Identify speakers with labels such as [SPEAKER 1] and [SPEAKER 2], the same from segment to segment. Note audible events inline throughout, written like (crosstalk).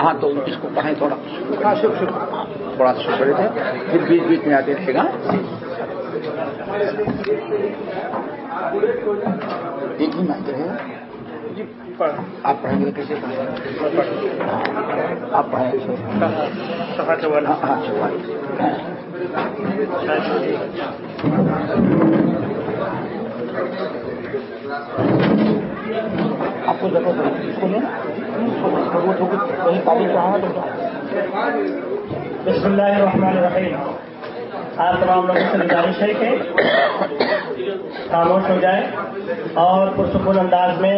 [SPEAKER 1] ہاں تو اس کو پڑھیں تھوڑا تھوڑا سا شکر تھے پھر بیچ بیچ میں آتے رہے گا ایک ہی مائک رہے گا آپ پڑھیں گے کیسے آپ پڑھیں گے ہاں چوالیس آپ کو ضرورت ہے اس کو لیں کہیں تعلیم چاہنا تو
[SPEAKER 2] بسم اللہ الرحمن الرحیم آپ تمام لوگوں سے گزارش ہے کہ خاموش ہو جائے اور پرسکون انداز میں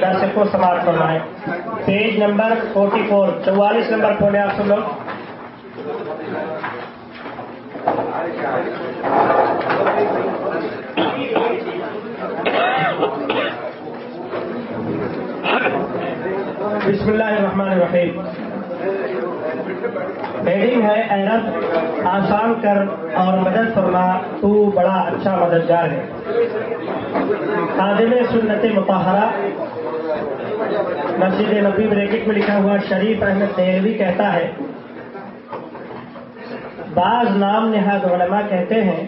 [SPEAKER 2] درس کو سماپت کرنا پیج نمبر فورٹی فور چوالیس نمبر کھولے آپ سب لوگ بسم اللہ الرحمن الرحیم۔ ہیڈنگ ہے اے رب آسان کر اور مدد فرما، تو بڑا اچھا مددگار ہے۔ خادم سنت متحرہ مسجد نبی بریکٹ میں لکھا ہوا شریف احمد دہلوی کہتا ہے۔ بعض نام نہاد علماء کہتے ہیں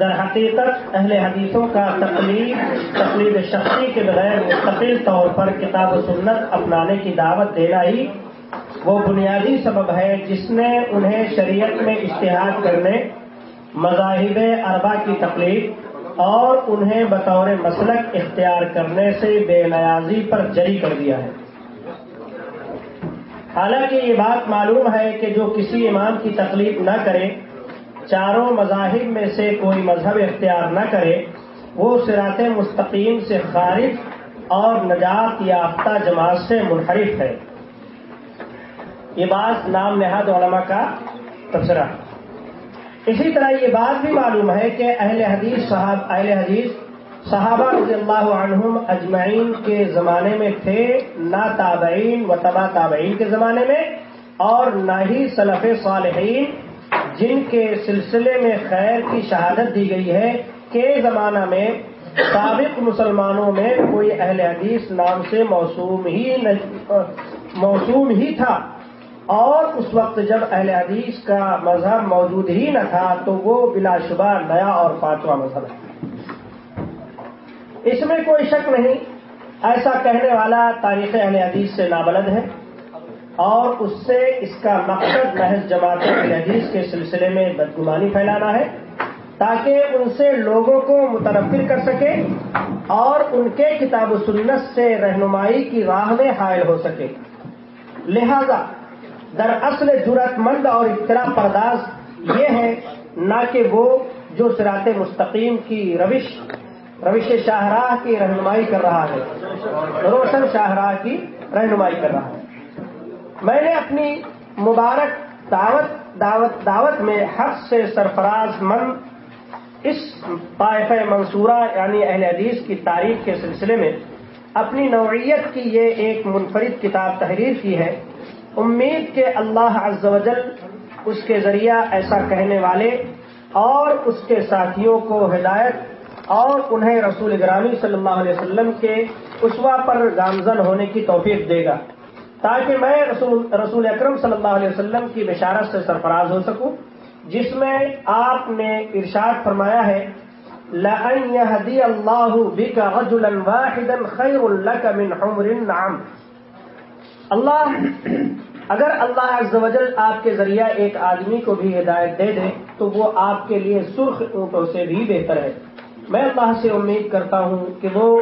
[SPEAKER 2] در حقیقت اہل حدیثوں کا تقلید تقلید شخصی کے بغیر مستقل طور پر کتاب و سنت اپنانے کی دعوت دینا ہی وہ بنیادی سبب ہے جس نے انہیں شریعت میں اشتہاد کرنے، مذاہب اربا کی تقلید اور انہیں بطور مسلک اختیار کرنے سے بے نیازی پر جری کر دیا ہے۔ حالانکہ یہ بات معلوم ہے کہ جو کسی امام کی تقلید نہ کرے چاروں مذاہب میں سے کوئی مذہب اختیار نہ کرے، وہ سرات مستقیم سے خارج اور نجات یافتہ جماعت سے منحرف ہے۔ یہ بات نام نہاد علماء کا تبصرہ۔ اسی طرح یہ بات بھی معلوم ہے کہ اہل حدیث صاحب اہل حدیث صحابہ رضی اللہ عنہم اجمعین کے زمانے میں تھے، نہ تابعین و تبا تابعین کے زمانے میں اور نہ ہی سلف صالحین جن کے سلسلے میں خیر کی شہادت دی گئی ہے کے زمانہ میں سابق مسلمانوں میں کوئی اہل حدیث نام سے موسوم ہی موسوم ہی تھا۔ اور اس وقت جب اہل حدیث کا مذہب موجود ہی نہ تھا، تو وہ بلا شبہ نیا اور پانچواں مذہب ہے۔ اس میں کوئی شک نہیں، ایسا کہنے والا تاریخ اہل حدیث سے نابلد ہے۔ اور اس سے اس کا مقصد محض جماعت حدیث کے سلسلے میں بدگمانی پھیلانا ہے تاکہ ان سے لوگوں کو متنفر کر سکے اور ان کے کتاب و سنت سے رہنمائی کی راہ میں حائل ہو سکے۔ لہذا دراصل جرت مند اور اطلاع پرداز یہ ہے نہ کہ وہ جو سرات مستقیم کی روش روش شاہراہ کی رہنمائی کر رہا ہے، روشن شاہراہ کی رہنمائی کر رہا ہے۔ میں نے اپنی مبارک دعوت دعوت دعوت میں حق سے سرفراز مند اس طائف منصورہ یعنی اہل حدیث کی تاریخ کے سلسلے میں اپنی نوعیت کی یہ ایک منفرد کتاب تحریر کی ہے۔ امید کہ اللہ عز و جل اس کے ذریعہ ایسا کہنے والے اور اس کے ساتھیوں کو ہدایت اور انہیں رسول گرامی صلی اللہ علیہ وسلم کے اسوا پر گامزن ہونے کی توفیق دے گا۔ تاکہ میں رسول رسول اکرم صلی اللہ علیہ وسلم کی بشارت سے سرفراز ہو سکوں، جس میں آپ نے ارشاد فرمایا ہے، لَأَن يَهْدِيَ اللَّهُ بِكَ رَجُلًا وَاحِدًا خَيْرٌ لَكَ مِنْ حُمْرٍ نَعَمٍ۔ اللہ، اگر اللہ عز و جل آپ کے ذریعہ ایک آدمی کو بھی ہدایت دے دے، تو وہ آپ کے لیے سرخ اونٹوں سے بھی بہتر ہے۔ میں اللہ سے امید کرتا ہوں کہ وہ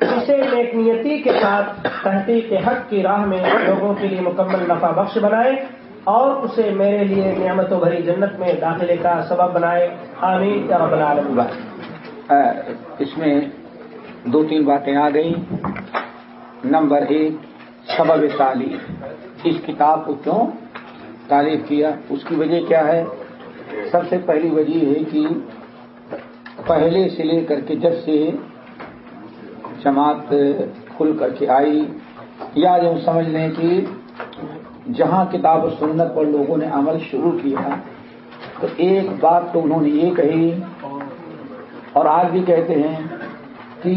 [SPEAKER 2] اسے نیکنیتی کے ساتھ تحقیق حق کی راہ میں لوگوں کے لیے مکمل نفع بخش بنائے اور اسے میرے لیے نعمت و بھری جنت میں داخلے کا سبب بنائے۔ آمین یا رب العالمین۔
[SPEAKER 1] اس میں دو تین باتیں آ گئی نمبر ایک، سبب تعلیم۔ اس کتاب کو کیوں تعریف کیا؟ اس کی وجہ کیا ہے؟ سب سے پہلی وجہ یہ ہے کہ پہلے سے لے کر کے جب سے جماعت کھل کر کے آئی۔ یا جو سمجھ لیں کہ جہاں کتاب و سنت پر لوگوں نے عمل شروع کیا، تو ایک بات تو انہوں نے یہ کہی اور آج بھی کہتے ہیں کہ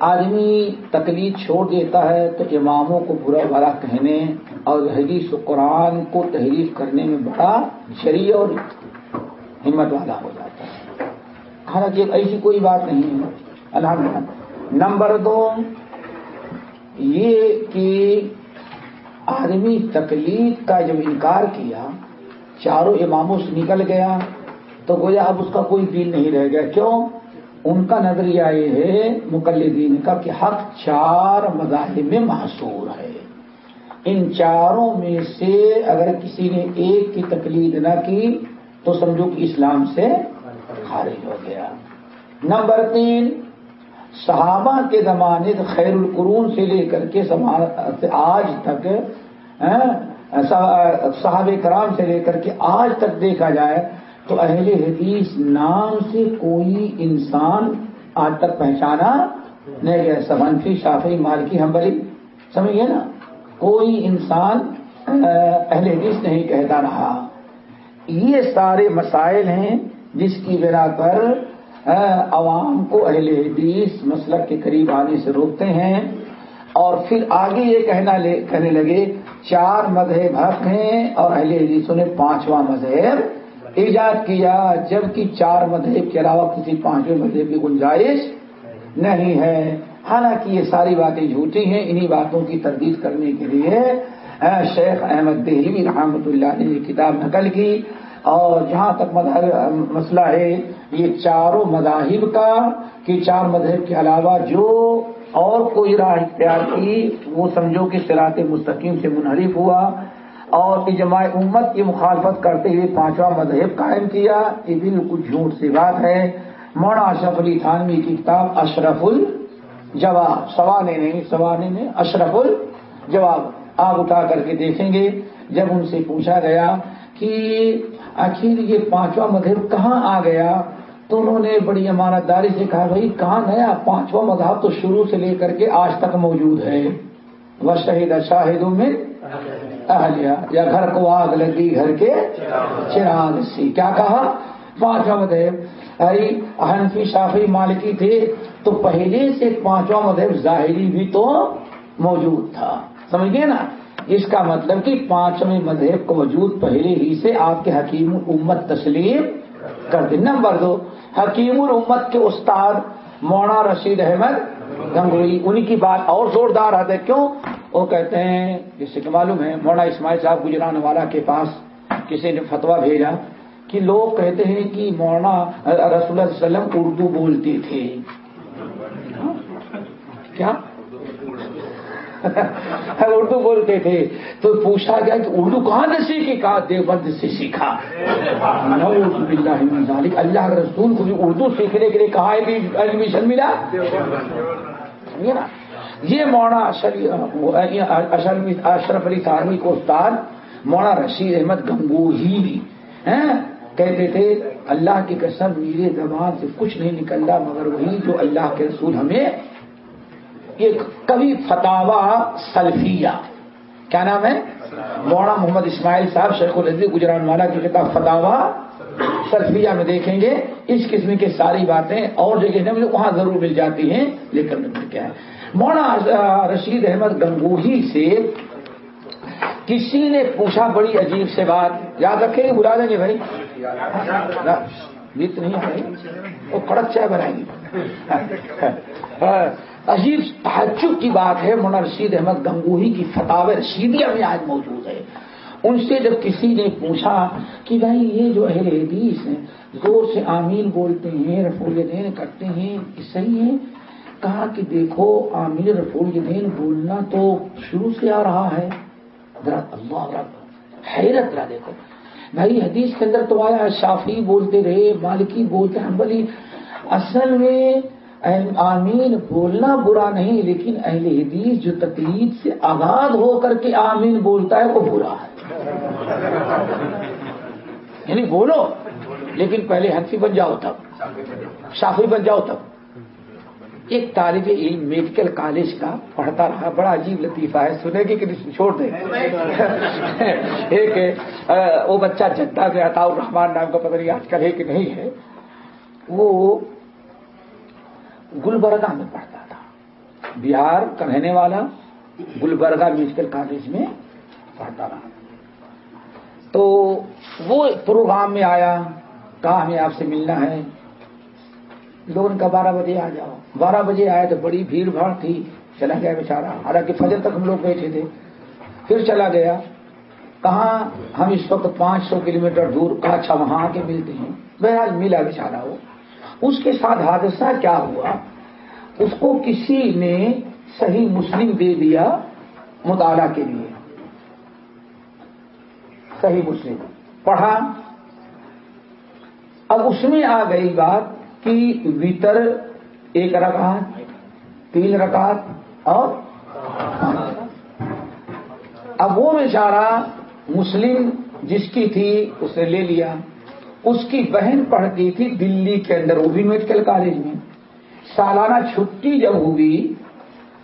[SPEAKER 1] آدمی تکلیف چھوڑ دیتا ہے تو اماموں کو برا بھلا کہنے اور حدیث و قرآن کو تحریف کرنے میں بڑا شریع اور ہمت والا ہو جاتا ہے۔ حالانکہ ایسی کوئی بات نہیں ہے۔ الحمد نمبر دو، یہ کہ آدمی تکلیف کا جب انکار کیا، چاروں اماموں سے نکل گیا، تو گویا اب اس کا کوئی دل نہیں رہ گیا۔ کیوں؟ ان کا نظریہ یہ ہے، مقلدین کا، کہ حق چار مذاہب میں محصور ہے۔ ان چاروں میں سے اگر کسی نے ایک کی تقلید نہ کی، تو سمجھو کہ اسلام سے خارج ہو گیا۔ نمبر تین، صحابہ کے زمانے خیر القرون سے لے کر کے آج تک ہاں، صحاب کرام سے لے کر کے آج تک دیکھا جائے تو اہل حدیث نام سے کوئی انسان آج تک پہچانا نہیں گیا۔ سمنفی شافی مالکی ہمبلی سمجھیے نا؟ کوئی انسان، اہل حدیث نہیں کہتا رہا۔ یہ سارے مسائل ہیں جس کی بنا پر عوام کو اہل حدیث مسلک کے قریب آنے سے روکتے ہیں۔ اور پھر آگے یہ کہنا لے، کہنے لگے، چار مذہب حق ہیں اور اہل حدیثوں نے پانچواں مذہب ایجاد کیا، جبکہ چار مذہب کے علاوہ کسی پانچویں مذہب کی گنجائش نہیں ہے۔ حالانکہ یہ ساری باتیں جھوٹی ہیں، انہی باتوں کی تردید کرنے کے لیے شیخ احمد دہلی رحمۃ اللہ نے یہ کتاب نقل کی۔ اور جہاں تک مسئلہ ہے، یہ چاروں مذاہب کا، کہ چار مذہب کے علاوہ جو اور کوئی راہ اختیار کی، وہ سمجھو کہ سراط مستقیم سے منحرف ہوا اور اجماع امت کی مخالفت کرتے ہوئے پانچواں مذہب قائم کیا، یہ بالکل جھوٹ سی بات ہے۔ مونا اشرف علی تھانوی کی کتاب اشرف الجواب سوانے نہیں سوانے نے اشرف الجواب۔ آپ اٹھا کر کے دیکھیں گے، جب ان سے پوچھا گیا کہ آخر یہ پانچواں مذہب کہاں آ گیا؟ تو انہوں نے بڑی امانت داری سے کہا، بھائی، کہاں نیا پانچواں مذہب تو شروع سے لے کر کے آج تک موجود ہے؟ وہ شہید شاہدوں میں اہلیہ یا گھر کو آگ لگی گھر کے چراغ سی۔ کیا کہا؟ پانچواں مذہب۔ حنفی شافی مالکی تھے تو پہلے سے پانچواں مذہب ظاہری بھی تو موجود تھا۔ سمجھ گئے نا؟ اس کا مطلب کہ پانچویں مذہب کو وجود پہلے ہی سے آپ کے حکیم امت تسلیم کر دیں۔ نمبر دو، حکیم الامت کے استاد مونا رشید احمد گنگوئی انہی کی بات اور زوردار ہے۔ کیوں؟ وہ کہتے ہیں، جس سے کہ معلوم ہے مونا اسماعیل صاحب گجران والا کے پاس کسی نے فتوا بھیجا کہ لوگ کہتے ہیں کہ مولانا رسول اللہ علیہ وسلم اردو بولتے تھے۔ ہاں؟ کیا؟ اردو بولتے تھے۔ تو پوچھا گیا کہ اردو کہاں سے سیکھی؟ کہا، دیوبند سے سیکھا۔ اللہ کے رسول کو بھی اردو سیکھنے کے لیے کہاں ایڈمیشن ملا؟ نا یہ مونا اشرف علی تھانوی کو استاد مونا رشید احمد گنگو جی، ہی کہتے تھے، اللہ کی قسم میرے زبان سے کچھ نہیں نکلتا مگر وہی جو اللہ کے رسول ہمیں ایک کبھی فتوا سلفیہ۔ کیا نام ہے؟ مولانا محمد اسماعیل صاحب، شیخ العزیز گجران والا کی کتاب فتوا سلفیہ میں دیکھیں گے۔ اس قسم کی ساری باتیں اور جگہ مجھے وہاں ضرور مل جاتی ہیں، لیکن کیا ہے۔ مولانا رشید احمد گنگوہی سے کسی نے پوچھا بڑی عجیب سے بات۔ یاد رکھیں گے، بلا دیں گے بھائی۔ گیت نہیں آئے وہ کڑک چائے بنائیں گے۔ ہاں۔ عجیب تعجب کی بات ہے، مولانا رشید احمد گنگوہی کی فتح رشیدیہ میں آج موجود ہے۔ ان سے جب کسی نے پوچھا کہ بھائی یہ جو اہل حدیث ہیں، زور سے آمین بولتے ہیں، رفول دین کرتے ہیں، یہ صحیح ہے کہا کہ دیکھو، آمین رفول دین بولنا تو شروع سے آ رہا ہے۔ اللہ رب حیرت رہا دیکھو۔ بھائی حدیث کے اندر تو آیا شافی بولتے رہے، مالکی بولتے ہیں بلی اصل میں آمین بولنا برا نہیں، لیکن اہل حدیث جو تکلیف سے آزاد ہو کر کے آمین بولتا ہے، وہ برا ہے۔ یعنی بولو، لیکن پہلے ہنسی بن جاؤ تب شافی بن جاؤ تب۔ ایک طالب علم میڈیکل کالج کا پڑھتا رہا، بڑا عجیب لطیفہ ہے۔ سنے گی کہ چھوڑ دیں (laughs) ایک وہ بچہ جدہ سے عطا الرحمان نام کا، پتہ نہیں آج کل ہے کہ نہیں ہے۔ وہ گلبرگہ میں پڑھتا تھا۔ بہار کا رہنے والا گلبرگہ میڈیکل کالج میں پڑھتا رہا۔ تو وہ پروگرام میں آیا، کہا، ہمیں آپ سے ملنا ہے۔ لوگوں نے کہا، بارہ بجے آ جاؤ۔ بارہ بجے آئے تو بڑی بھیڑ بھاڑ تھی۔ چلا گیا بیچارہ۔ حالانکہ فجر تک ہم لوگ بیٹھے تھے۔ پھر چلا گیا۔ کہاں ہم اس وقت پانچ سو کلو میٹر دور، کہا اچھا وہاں آ کے ملتے ہیں۔ بہرحال ملا بیچارہ وہ۔ اس کے ساتھ حادثہ کیا ہوا؟ اس کو کسی نے صحیح مسلم دے دیا مطالعہ کے لیے۔ صحیح مسلم۔ پڑھا۔ اب اس میں آ گئی بات کہ ویتر ایک رکعت، تین رکعت اور اب وہ بیچارہ مسلم جس کی تھی اس نے لے لیا۔ اس کی بہن پڑھتی تھی دلی کے اندر، وہ بھی میڈیکل کالج میں۔ سالانہ چھٹی جب ہوئی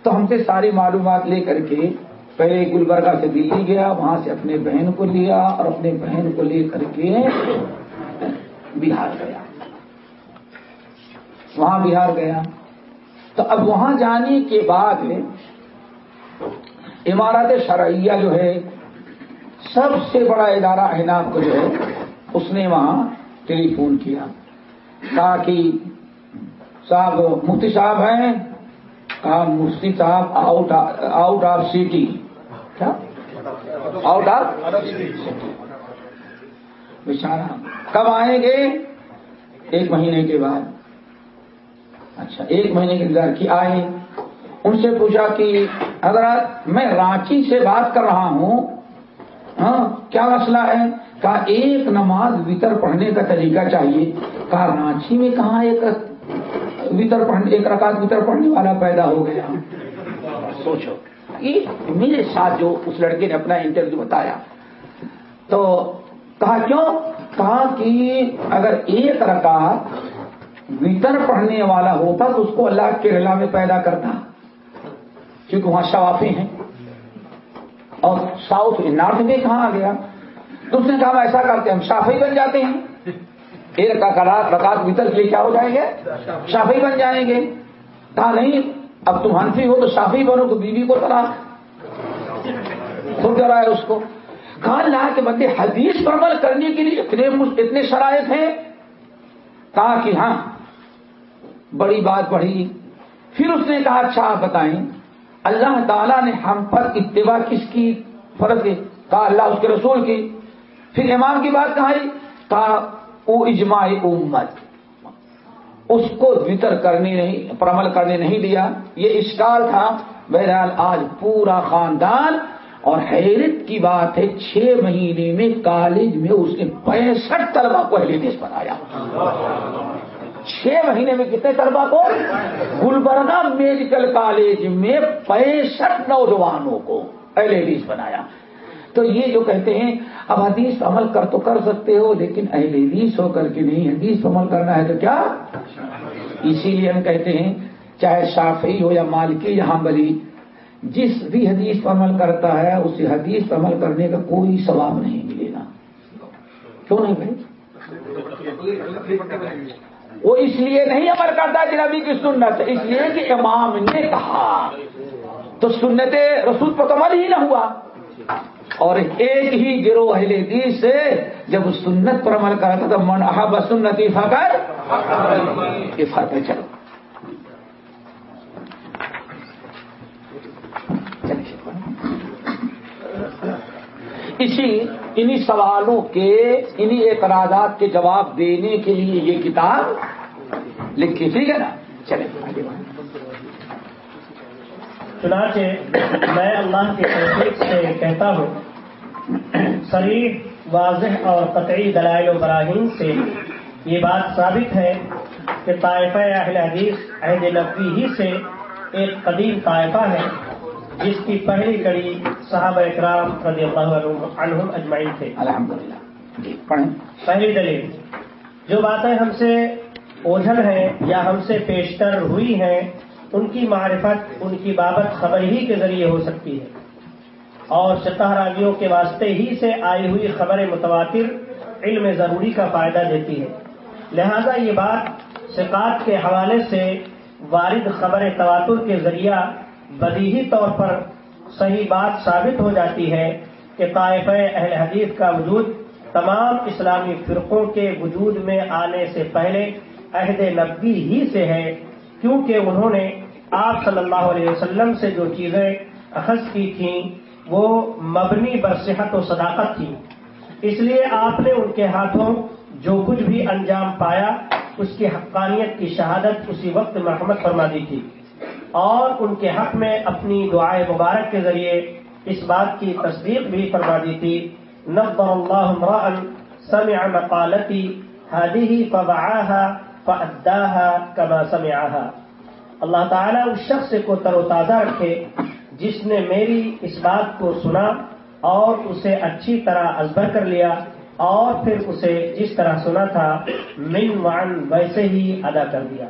[SPEAKER 1] تو ہم سے ساری معلومات لے کر کے پہلے گلبرگہ سے دلی گیا، وہاں سے اپنے بہن کو لیا اور اپنے بہن کو لے کر کے بہار گیا۔ وہاں بہار گیا۔ تو اب وہاں جانے کے بعد عمارت شرعیہ جو ہے، سب سے بڑا ادارہ احناب کو جو ہے اس نے وہاں ٹیلی فون کیا کہا کہ صاحب مفتی صاحب ہیں، کہا، مفتی صاحب آؤٹ آؤٹ آف سٹی کیا؟ آؤٹ آف بیچارہ کب آئیں گے؟ ایک مہینے کے بعد۔ اچھا ایک مہینے کے انتظار کی آئے ان سے پوچھا کہ، حضرات، میں رانچی سے بات کر رہا ہوں۔ ہاں کیا مسئلہ ہے؟ کہا ایک نماز وطر پڑھنے کا طریقہ چاہیے۔ کہا رانچی میں کہاں ایک وطر پڑھنے ایک رکعت وطر پڑھنے والا پیدا ہو گیا؟ سوچو۔ یہ میرے ساتھ جو اس لڑکے نے اپنا انٹرویو بتایا، تو کہا کیوں؟ کہا کہ اگر ایک رکعت وطر پڑھنے والا ہوتا تو اس کو اللہ کیرلا میں پیدا کرتا، کیونکہ وہاں شوافی ہیں۔ اور ساؤتھ نارتھ میں کہاں آ گیا؟ تو اس نے کہا ایسا کرتے ہم شافی بن جاتے ہیں۔ ایک رکعت وطر کے لیے کیا ہو جائیں گے؟ شافی بن جائیں گے۔ کہا نہیں، اب تم ہنفی ہو تو شافی بنو تو بیوی کو تلا خود کرا ہے اس کو۔ کہا اللہ کے بندے، حدیث پر عمل کرنے کے لیے اتنے اتنے شرائط ہیں۔ کہا کہ ہاں بڑی بات بڑھی پھر اس نے کہا اچھا آپ بتائیں، اللہ تعالیٰ نے ہم پر اتباع کس کی؟ فرض کہا اللہ اس کے رسول کی۔ پھر امام کی بات کہائی کہا وہ اجماع امت. اس کو وطر کرنے نہیں، پر عمل کرنے نہیں دیا۔ یہ اشکال تھا۔ بہرحال آج پورا خاندان اور حیرت کی بات ہے، چھ مہینے میں کالج میں اس نے پینسٹھ طلبا کو حیرت بنایا۔ چھ مہینے میں کتنے طلبا کو؟ گلبرگہ میڈیکل کالج میں پینسٹھ نوجوانوں کو اہل حدیث بنایا۔ تو یہ جو کہتے ہیں، اب حدیث عمل کر تو کر سکتے ہو، لیکن اہل حدیث ہو کر کے نہیں۔ حدیث عمل کرنا ہے تو کیا؟ اسی لیے ہم کہتے ہیں، چاہے شافی ہو یا مالکی یا حنبلی، جس بھی حدیث پر عمل کرتا ہے اسے حدیث پر عمل کرنے کا کوئی ثواب نہیں ملے گا۔ کیوں نہیں بھائی؟ وہ اس لیے نہیں عمل کرتا جنابی کی سنت، اس لیے کہ امام نے کہا۔ تو سنت رسول پر عمل ہی نہ ہوا۔ اور ایک ہی گروہ اہل حدیث سے جب سنت پر عمل کرتا تو من احب سنتی فکر یہ فرق ہے چلو اسی انہی سوالوں کے، انہی اعتراضات کے جواب دینے کے لیے یہ کتاب لکھی۔ ٹھیک ہے نا؟ چلے۔
[SPEAKER 2] چنانچہ میں اللہ کے توفیق سے کہتا ہوں شریف واضح اور قطعی دلائل و براہین سے یہ بات ثابت ہے کہ طائفہ اہل حدیث عہد نبی ہی سے ایک قدیم طائفہ ہے جس کی پہلی کڑی صحابہ اکرام رضی اللہ عنہم اجمعین تھے۔
[SPEAKER 1] الحمدللہ۔
[SPEAKER 2] پہلی دلیل جو باتیں ہم سے اوجھل ہیں یا ہم سے پیشتر ہوئی ہیں ان کی معرفت، ان کی بابت خبر ہی کے ذریعے ہو سکتی ہے۔ اور شتہ راگیوں کے واسطے ہی سے آئی ہوئی خبر متواتر علم ضروری کا فائدہ دیتی ہے۔ لہذا یہ بات سکاط کے حوالے سے وارد خبر تواتر کے ذریعہ بدیہی طور پر صحیح بات ثابت ہو جاتی ہے کہ طائف اہل حدیث کا وجود تمام اسلامی فرقوں کے وجود میں آنے سے پہلے عہد نبی ہی سے ہے۔ کیونکہ انہوں نے آپ صلی اللہ علیہ وسلم سے جو چیزیں اخذ کی تھیں، وہ مبنی بر صحت و صداقت تھی اس لیے آپ نے ان کے ہاتھوں جو کچھ بھی انجام پایا، اس کی حقانیت کی شہادت اسی وقت مرحمت فرما دی تھی۔ اور ان کے حق میں اپنی دعائے مبارک کے ذریعے اس بات کی تصدیق بھی فرما دی تھی۔ نبر اللہ سمع مقالتی هذه فبعاها فأداها كما سمعها۔ اللہ تعالیٰ اس شخص کو تر و تازہ رکھے جس نے میری اس بات کو سنا اور اسے اچھی طرح ازبر کر لیا اور پھر اسے جس طرح سنا تھا، من وعن ویسے ہی ادا کر دیا۔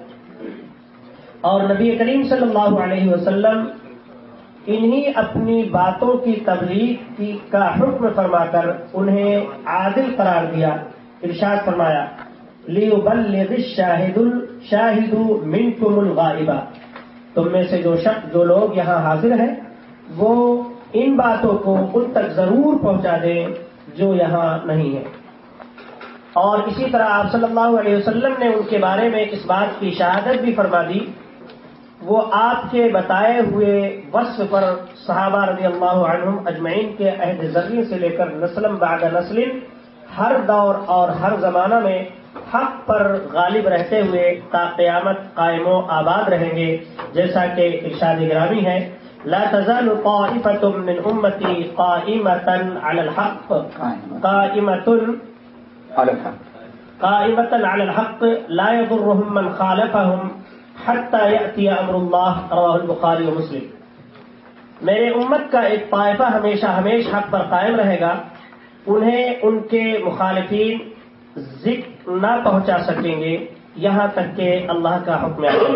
[SPEAKER 2] اور نبی کریم صلی اللہ علیہ وسلم انہی اپنی باتوں کی تبلیغ کی کا حکم فرما کر انہیں عادل قرار دیا۔ ارشاد فرمایا لیبلغ الشاہد الشاہد منکم الغائبہ تم میں سے جو شخص، جو لوگ یہاں حاضر ہیں، وہ ان باتوں کو ان تک ضرور پہنچا دیں جو یہاں نہیں ہے۔ اور اسی طرح آپ صلی اللہ علیہ وسلم نے ان کے بارے میں اس بات کی شہادت بھی فرما دی۔ وہ آپ کے بتائے ہوئے وصف پر صحابہ رضی اللہ عنہم اجمعین کے عہد ذریعے سے لے کر نسلم بعد نسل ہر دور اور ہر زمانہ میں حق پر غالب رہتے ہوئے تا قیامت قائم و آباد رہیں گے جیسا کہ ارشاد گرامی ہے لا تزال طائفة من امتی قائمة على الحق. قائمة قائمة على الحق. لا يضرهم من خالفهم حتى يأتي امر اللہ رواه البخاری و مسلم. میرے امت کا ایک طائفہ ہمیشہ ہمیش حق پر قائم رہے گا انہیں ان کے مخالفین ذکر نہ پہنچا سکیں گے، یہاں تک کہ اللہ کا حکم آئے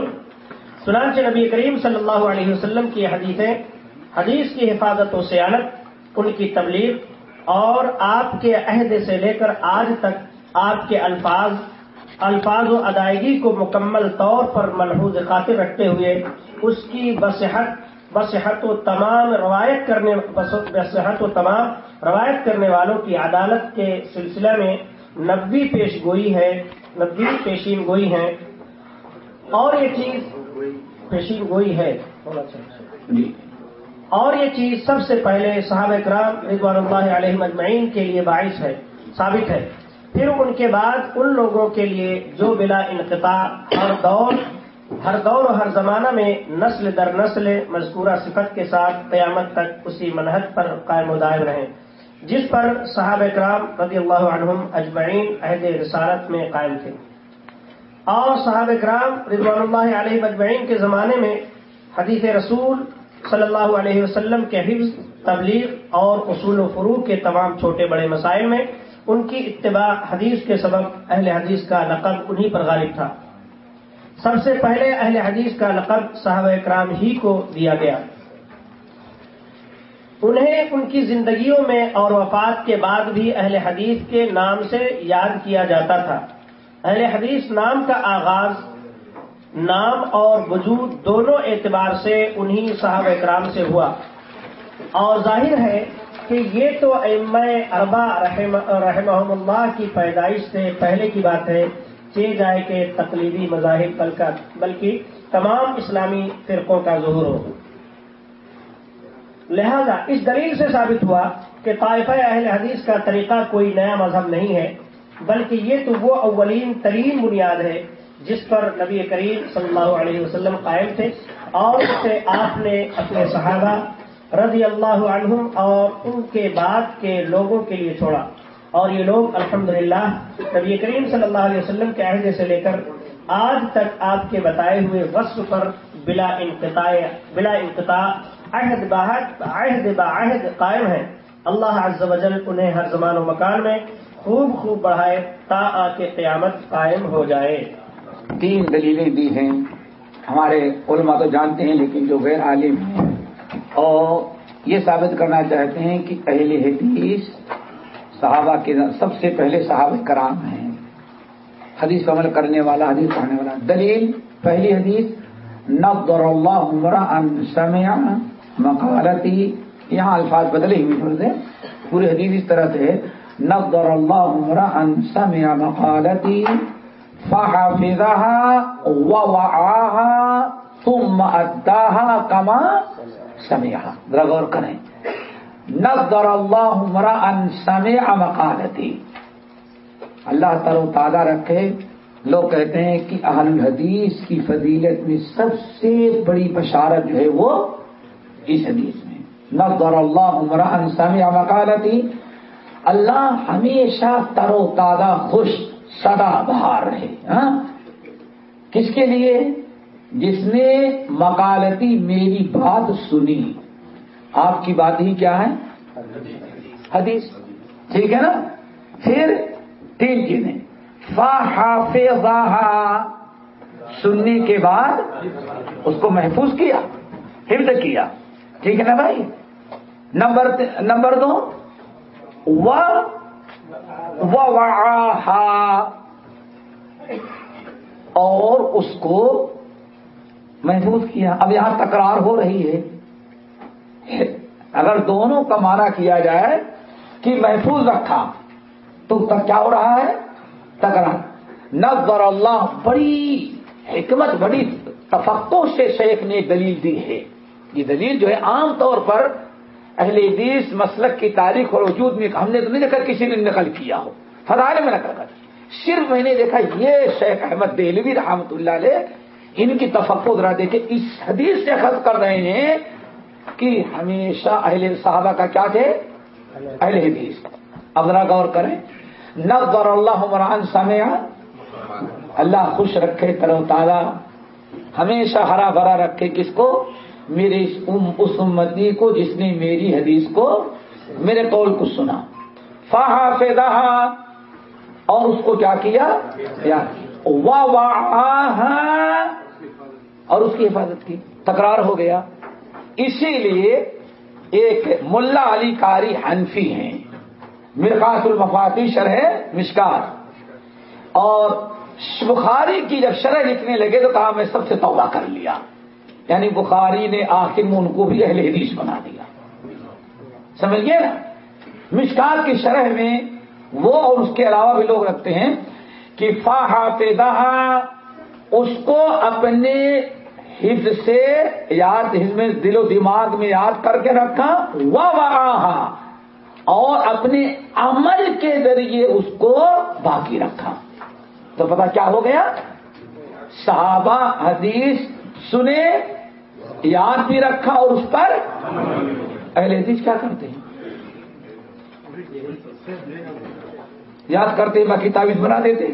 [SPEAKER 2] سنانچہ نبی کریم صلی اللہ علیہ وسلم کی حدیثیں حدیث کی حفاظت و سیانت، ان کی تبلیغ، اور آپ کے عہد سے لے کر آج تک آپ کے الفاظ الفاظ و ادائیگی کو مکمل طور پر ملحوظ خاطر رکھتے ہوئے اس کی بصحت بصحت و تمام روایت کرنے، بصحت و تمام روایت کرنے والوں کی عدالت کے سلسلہ میں نبی پیش گوئی ہے نبی پیشین گوئی ہے اور یہ چیز پیشین گوئی ہے۔ جی۔ اور یہ چیز سب سے پہلے صحابہ کرام رضوان اللہ علیہ مجمعین کے لیے باعث ہے ثابت ہے۔ پھر ان کے بعد ان لوگوں کے لیے جو بلا انقطاع ہر دور ہر دور و ہر زمانہ میں نسل در نسل مذکورہ صفت کے ساتھ قیامت تک اسی منحط پر قائم و دائم رہیں۔ جس پر صحابہ کرام رضی اللہ عنہم اجمعین عہد رسالت میں قائم تھے۔ اور صحابہ کرام رضوان اللہ علیہ اجمعین کے زمانے میں حدیث رسول صلی اللہ علیہ وسلم کے حفظ، تبلیغ اور اصول و فروغ کے تمام چھوٹے بڑے مسائل میں ان کی اتباع حدیث کے سبب اہل حدیث کا لقب انہی پر غالب تھا۔ سب سے پہلے اہل حدیث کا لقب صحابہ اکرام ہی کو دیا گیا۔ انہیں ان کی زندگیوں میں اور وفات کے بعد بھی اہل حدیث کے نام سے یاد کیا جاتا تھا۔ اہل حدیث نام کا آغاز، نام اور وجود دونوں اعتبار سے انہی صاحب اکرام سے ہوا۔ اور ظاہر ہے کہ یہ تو ام اربا رحمہ اللہ کی پیدائش سے پہلے کی بات ہے۔ چے جائے کہ تقلیدی مذاہب بلکہ تمام اسلامی فرقوں کا ظہور ہو۔ لہذا اس دلیل سے ثابت ہوا کہ طائفہ اہل حدیث کا طریقہ کوئی نیا مذہب نہیں ہے، بلکہ یہ تو وہ اولین ترین بنیاد ہے جس پر نبی کریم صلی اللہ علیہ وسلم قائم تھے اور اسے آپ نے اپنے صحابہ رضی اللہ عنہم اور ان کے بعد کے لوگوں کے لیے چھوڑا۔ اور یہ لوگ الحمدللہ نبی کریم صلی اللہ علیہ وسلم کے عہدے سے لے کر آج تک آپ کے بتائے ہوئے وصف پر بلا انقطاع بلا انقطاع عہد باہد عہد باعہد قائم ہے۔ اللہ عز و جل انہیں ہر زمان و مکان میں خوب خوب بڑھائے تا آ کے قیامت قائم ہو جائے۔
[SPEAKER 1] تین دلیلیں دی ہیں۔ ہمارے علماء تو جانتے ہیں، لیکن جو غیر عالم ہیں۔ اور یہ ثابت کرنا چاہتے ہیں کہ اہل حدیث صحابہ کے سب سے پہلے صحابہ کرام ہیں۔ حدیث عمل کرنے والا، حدیث پڑھنے والا۔ دلیل پہلی حدیث نظر اللہ عمرہ ان سمع مقالتی، یہاں الفاظ بدلے ہوئے تھوڑے سے پورے حدیث اس طرح سے نظر اللہ عمرہ ان سمع مقالتی فحفظها ووعاها ثم اداها كما سمعها ذرا غور کریں۔ نظر اللہ عمرہ ان سمع مقالتی۔ اللہ تعالی تعالیٰ رکھے، لوگ کہتے ہیں کہ اہل الحدیث کی فضیلت میں سب سے بڑی بشارت جو ہے وہ اس حدیث میں. نظر اللہ عمرہ ان سمع مقالتی، اللہ ہمیشہ تر و تازہ، خوش سدا بہار رہے. ہاں؟ کس کے لیے؟ جس نے مکالتی میری بات سنی. آپ کی بات ہی کیا ہے؟ حدیث. ٹھیک ہے نا؟ پھر تین چیزیں. فا سننے کے بعد اس کو محفوظ کیا، حفظ کیا. ٹھیک ہے نا بھائی؟ نمبر نمبر دو اور اس کو محفوظ کیا۔ اب یہاں تکرار ہو رہی ہے۔ اگر دونوں کا معنی کیا جائے کہ محفوظ رکھا، تو کیا ہو رہا ہے؟ تکرار۔ نظر اللہ، بڑی حکمت، بڑی تفقوں سے شیخ نے دلیل دی ہے۔ یہ دلیل جو ہے عام طور پر اہل حدیث مسلک کی تاریخ اور وجود میں ہم نے تو نہیں دیکھا کسی نے نقل کیا ہو فضائل میں نقل کر صرف میں نے دیکھا یہ شیخ احمد دہلوی رحمت اللہ علیہ ان کی تفقو ذرا دیکھے اس حدیث سے خط کر رہے ہیں کہ ہمیشہ اہل صحابہ کا کیا تھے؟ اہل حدیث۔ اب ذرا غور کریں۔ نظر اللہ عمران سمیا اللہ خوش رکھے کرو تالا ہمیشہ ہرا بھرا رکھے کس کو؟ میرے اس امتی کو جس نے میری حدیث کو میرے قول کو سنا۔ فہا فیدا اور اس کو کیا کیا؟ اور اس کی حفاظت کی۔ تکرار ہو گیا۔ اسی لیے ایک ملا علی کاری حنفی ہیں۔ مرکاس المفاتی شرح مشکات۔ اور بخاری کی جب شرح لکھنے لگے تو کہا میں سب سے توبہ کر لیا۔ یعنی بخاری نے آخر میں ان کو بھی اہل حدیث بنا دیا۔ سمجھ گئے نا؟ مشکات کی شرح میں وہ اور اس کے علاوہ بھی لوگ رکھتے ہیں کہ فاحا اس کو اپنے حفظ سے یاد، حفظ میں دل و دماغ میں یاد کر کے رکھا وہ اور اپنے عمل کے ذریعے اس کو باقی رکھا۔ تو پتا کیا ہو گیا؟ صحابہ حدیث سنے یاد بھی رکھا اور اس پر اہل حدیث کیا کرتے ہیں؟ یاد کرتے باقی تعویذ بنا دیتے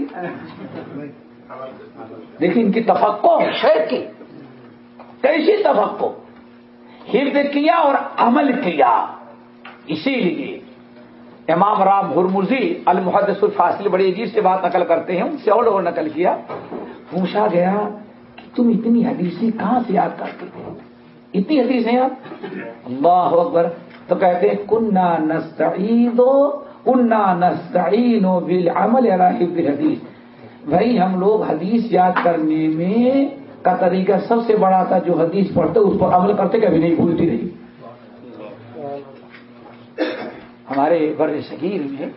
[SPEAKER 1] لیکن ان کی تفقو شہر کی۔ کیسی تفقو حفظ کیا اور عمل کیا۔ اسی لیے امام رام ہرمزی المحدث الفاصل بڑی عجیب سے بات نقل کرتے ہیں، ان سے اور لوگوں نقل کیا۔ پوچھا گیا تم اتنی حدیثیں کہاں سے یاد کرتے تھے اتنی حدیثیں آپ اللہ اکبر۔ تو کہتے ہیں کنہ نستعید کنہ نستعین و بالعمل حفظ حدیث بھائی، ہم لوگ حدیث یاد کرنے میں کا طریقہ سب سے بڑا تھا، جو حدیث پڑھتے، اس پر عمل کرتے، کبھی نہیں بھولتی رہی۔ ہمارے بر شکیر میں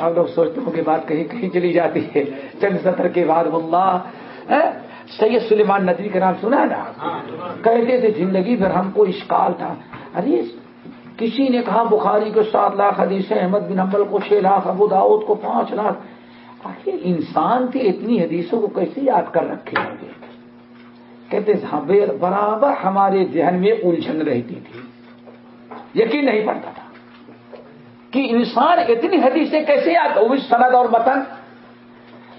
[SPEAKER 1] ہم لوگ سوچتے ہوں کہ بات کہیں کہیں چلی جاتی ہے۔ چند سطر کے بعد اللہ سید سلیمان ندوی کا نام سنا ہے نا؟ کہتے تھے زندگی پھر ہم کو اشکال تھا۔ ارے، کسی نے کہا بخاری کو سات لاکھ حدیث احمد بن حمل کو چھ لاکھ، ابو داؤد کو پانچ لاکھ۔ ارے انسان کی اتنی حدیثوں کو کیسے یاد کر رکھے ہوں گے؟ کہتے ہاں، برابر ہمارے ذہن میں الجھن رہتی تھی۔ یقین نہیں پڑتا تھا کہ انسان اتنی حدیثیں کیسے یاد وہ سند اور متن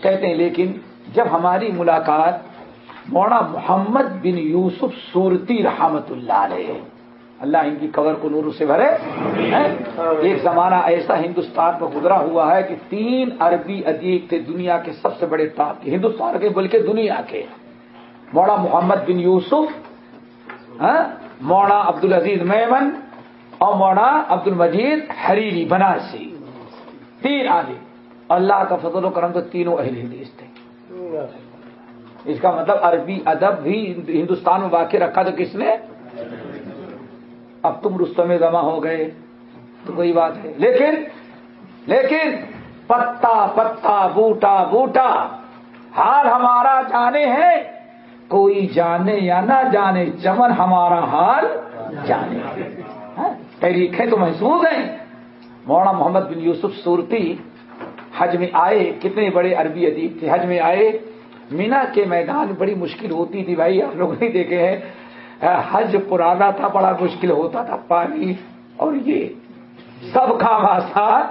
[SPEAKER 1] کہتے ہیں، لیکن جب ہماری ملاقات مونا محمد بن یوسف صورتی رحمت اللہ علیہ، اللہ ان کی قبر کو نور سے بھرے ایک زمانہ ایسا ہندوستان میں گزرا ہوا ہے کہ تین عربی ادیب تھے دنیا کے سب سے بڑے تاپ کے، ہندوستان کے بلکہ دنیا کے۔ مونا محمد بن یوسف مونا عبد العزیز میمن اور مونا عبد المجید حریری بنارسی، تین عالم۔ اللہ کا فضل و کرم تو تینوں اہل حدیث تھے۔ اس کا مطلب عربی ادب بھی ہندوستان میں واقع رکھا تو کس نے؟ اب تم رستم میں جمع ہو گئے تو کوئی بات ہے۔ لیکن لیکن پتا پتا بوٹا بوٹا حال ہمارا جانے ہیں۔ کوئی جانے یا نہ جانے چمن ہمارا حال جانے۔ ہاں، تحریکیں تو محسوس ہیں۔ مولانا محمد بن یوسف صورتی حج میں آئے کتنے بڑے عربی ادیب تھے۔ حج میں آئے مینا کے میدان بڑی مشکل ہوتی تھی بھائی آپ لوگ نہیں دیکھے ہیں۔ حج پرانا تھا بڑا مشکل ہوتا تھا پانی اور یہ سب کام آسان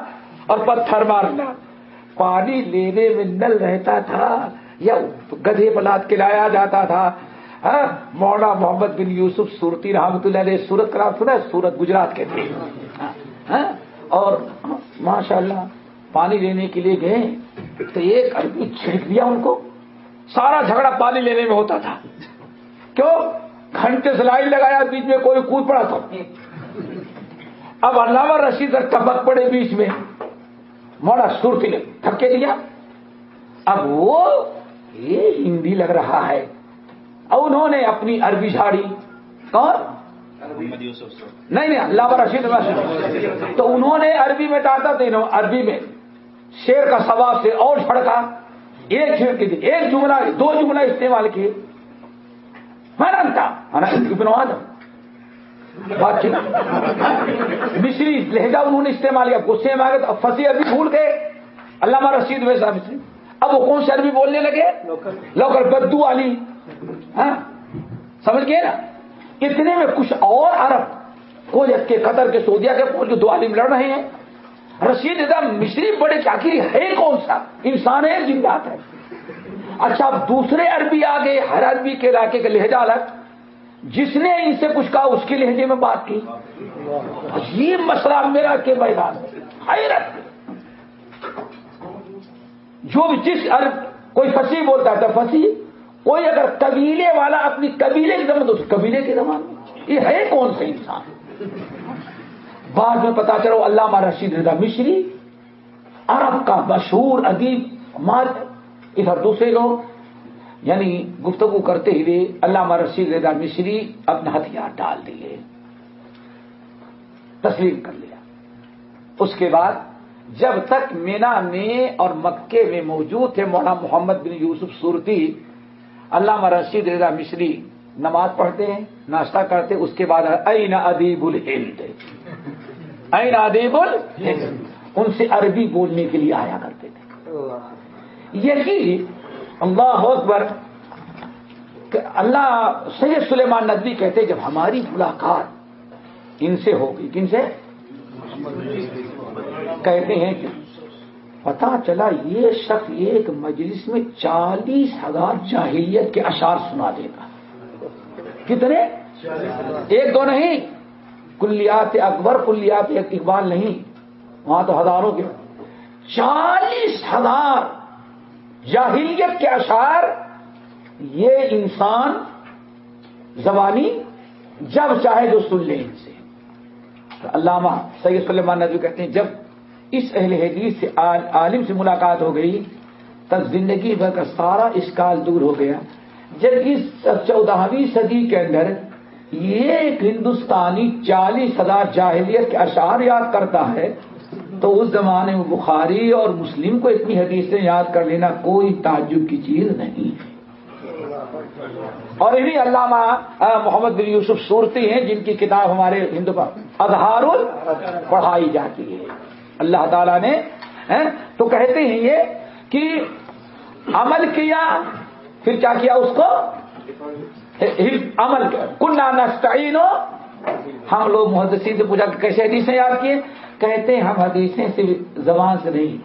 [SPEAKER 1] اور پتھر مارنا۔ پانی لینے میں نل رہتا تھا یا گدھے پلاد کے لایا جاتا تھا۔ ہاں، مولانا محمد بن یوسف سورتی رحمت اللہ علیہ سورت کا سنا سورت گجرات کے تھے۔ ہاں، اور ماشاء اللہ پانی لینے کے لیے گئے تو ایک آدمی چھڑک دیا ان کو۔ سارا جھگڑا پانی لینے میں ہوتا تھا۔ کیوں؟ گھنٹے سے لائن لگایا بیچ میں کوئی کود پڑا تھا اب علامہ رشید ٹپک پڑے بیچ میں۔ موڑا سرتی نے تھکے دیا۔ اب وہ یہ ہندی لگ رہا ہے۔ اب انہوں نے اپنی عربی جھاڑی کون؟ نہیں نہیں اللہ رشید تو انہوں نے عربی میں ڈالتا تھا عربی میں۔ شیر کا ثواب سے اور چھڑکا ایک ایک جملہ دو جملہ استعمال کیے۔ ابن آدم۔ بات چیت مصری لہجہ انہوں نے استعمال کیا۔ غصے میں آ گئے فصیح ابھی بھول گئے۔ علامہ رشید ویسا مصری۔ اب وہ کون سے عربی بولنے لگے؟ لوکل۔ بدو والی ہاں؟ سمجھ گئے نا؟ اتنے میں کچھ اور عرب کو کے قطر کے سعودیہ کے پہنچ کے دو عالم لڑ رہے ہیں۔ رشید مصری بڑے چاکری ہے کون سا، انسان ہے جنگات ہے۔ اچھا اب دوسرے عربی آگے، ہر عربی کے علاقے کا لہجہ الگ۔ جس نے ان سے کچھ کہا، اس کے لہجے میں بات کی۔ یہ مسئلہ میرا کے میدان حیرت۔ جو بھی جس عرب، کوئی فصیح بولتا تھا فصیح، کوئی اگر قبیلے والا اپنی قبیلے کی زمان تو قبیلے کے زمان یہ ہے کون سے انسان؟ بعد میں پتا چلو علامہ رشید رضا مشری عرب کا مشہور ادیب، مار، ادھر دوسرے لوگ یعنی گفتگو کرتے ہوئے علامہ رشید رضا مشری اپنا ہتھیار ڈال دیے، تسلیم کر لیا۔ اس کے بعد جب تک مینا میں اور مکے میں موجود تھے، مولانا محمد بن یوسف صورتی علامہ رشید رضا مشری نماز پڑھتے ہیں، ناشتہ کرتے، اس کے بعد این ادیب الہند۔ این ادیب ان سے عربی بولنے کے لیے آیا کرتے تھے۔ یہی اللہ اکبر اللہ سید سلیمان ندوی کہتے جب ہماری ملاقات ان سے ہوگی، کن سے؟ کہتے ہیں کہ پتا چلا یہ شخص ایک مجلس میں چالیس ہزار جاہلیت کے اشار سنا دے گا کتنے؟ ایک دو نہیں۔ کلیات اکبر، کلیات اقبال نہیں، وہاں تو ہزاروں کے چالیس ہزار جاہلیت کے اشعار، یہ انسان زبانی جب چاہے جو سن لے ان سے۔ علامہ سید سلمان ندوی کہتے ہیں، جب اس اہل حدیث سے عالم سے ملاقات ہو گئی، تب زندگی بھر کا سارا اسکال دور ہو گیا۔ جب اس چودہویں صدی کے اندر یہ ایک ہندوستانی چالیس ہزار جاہلیت کے اشعار یاد کرتا ہے، تو اس زمانے میں بخاری اور مسلم کو اتنی حدیثیں یاد کر لینا کوئی تعجب کی چیز نہیں۔ ہے اور انہیں علامہ محمد بن یوسف صورتی ہیں، جن کی کتاب ہمارے ہندو اظہار پڑھائی جاتی ہے۔ اللہ تعالیٰ نے تو کہتے ہیں یہ کہ عمل کیا، پھر کیا کیا اس کو؟ عمل کنہ نسٹائن ہم لوگ محدثین سے پوچھا کہ کیسے حدیثیں یاد کیے؟ کہتے ہیں ہم حدیثیں صرف زبان سے نہیں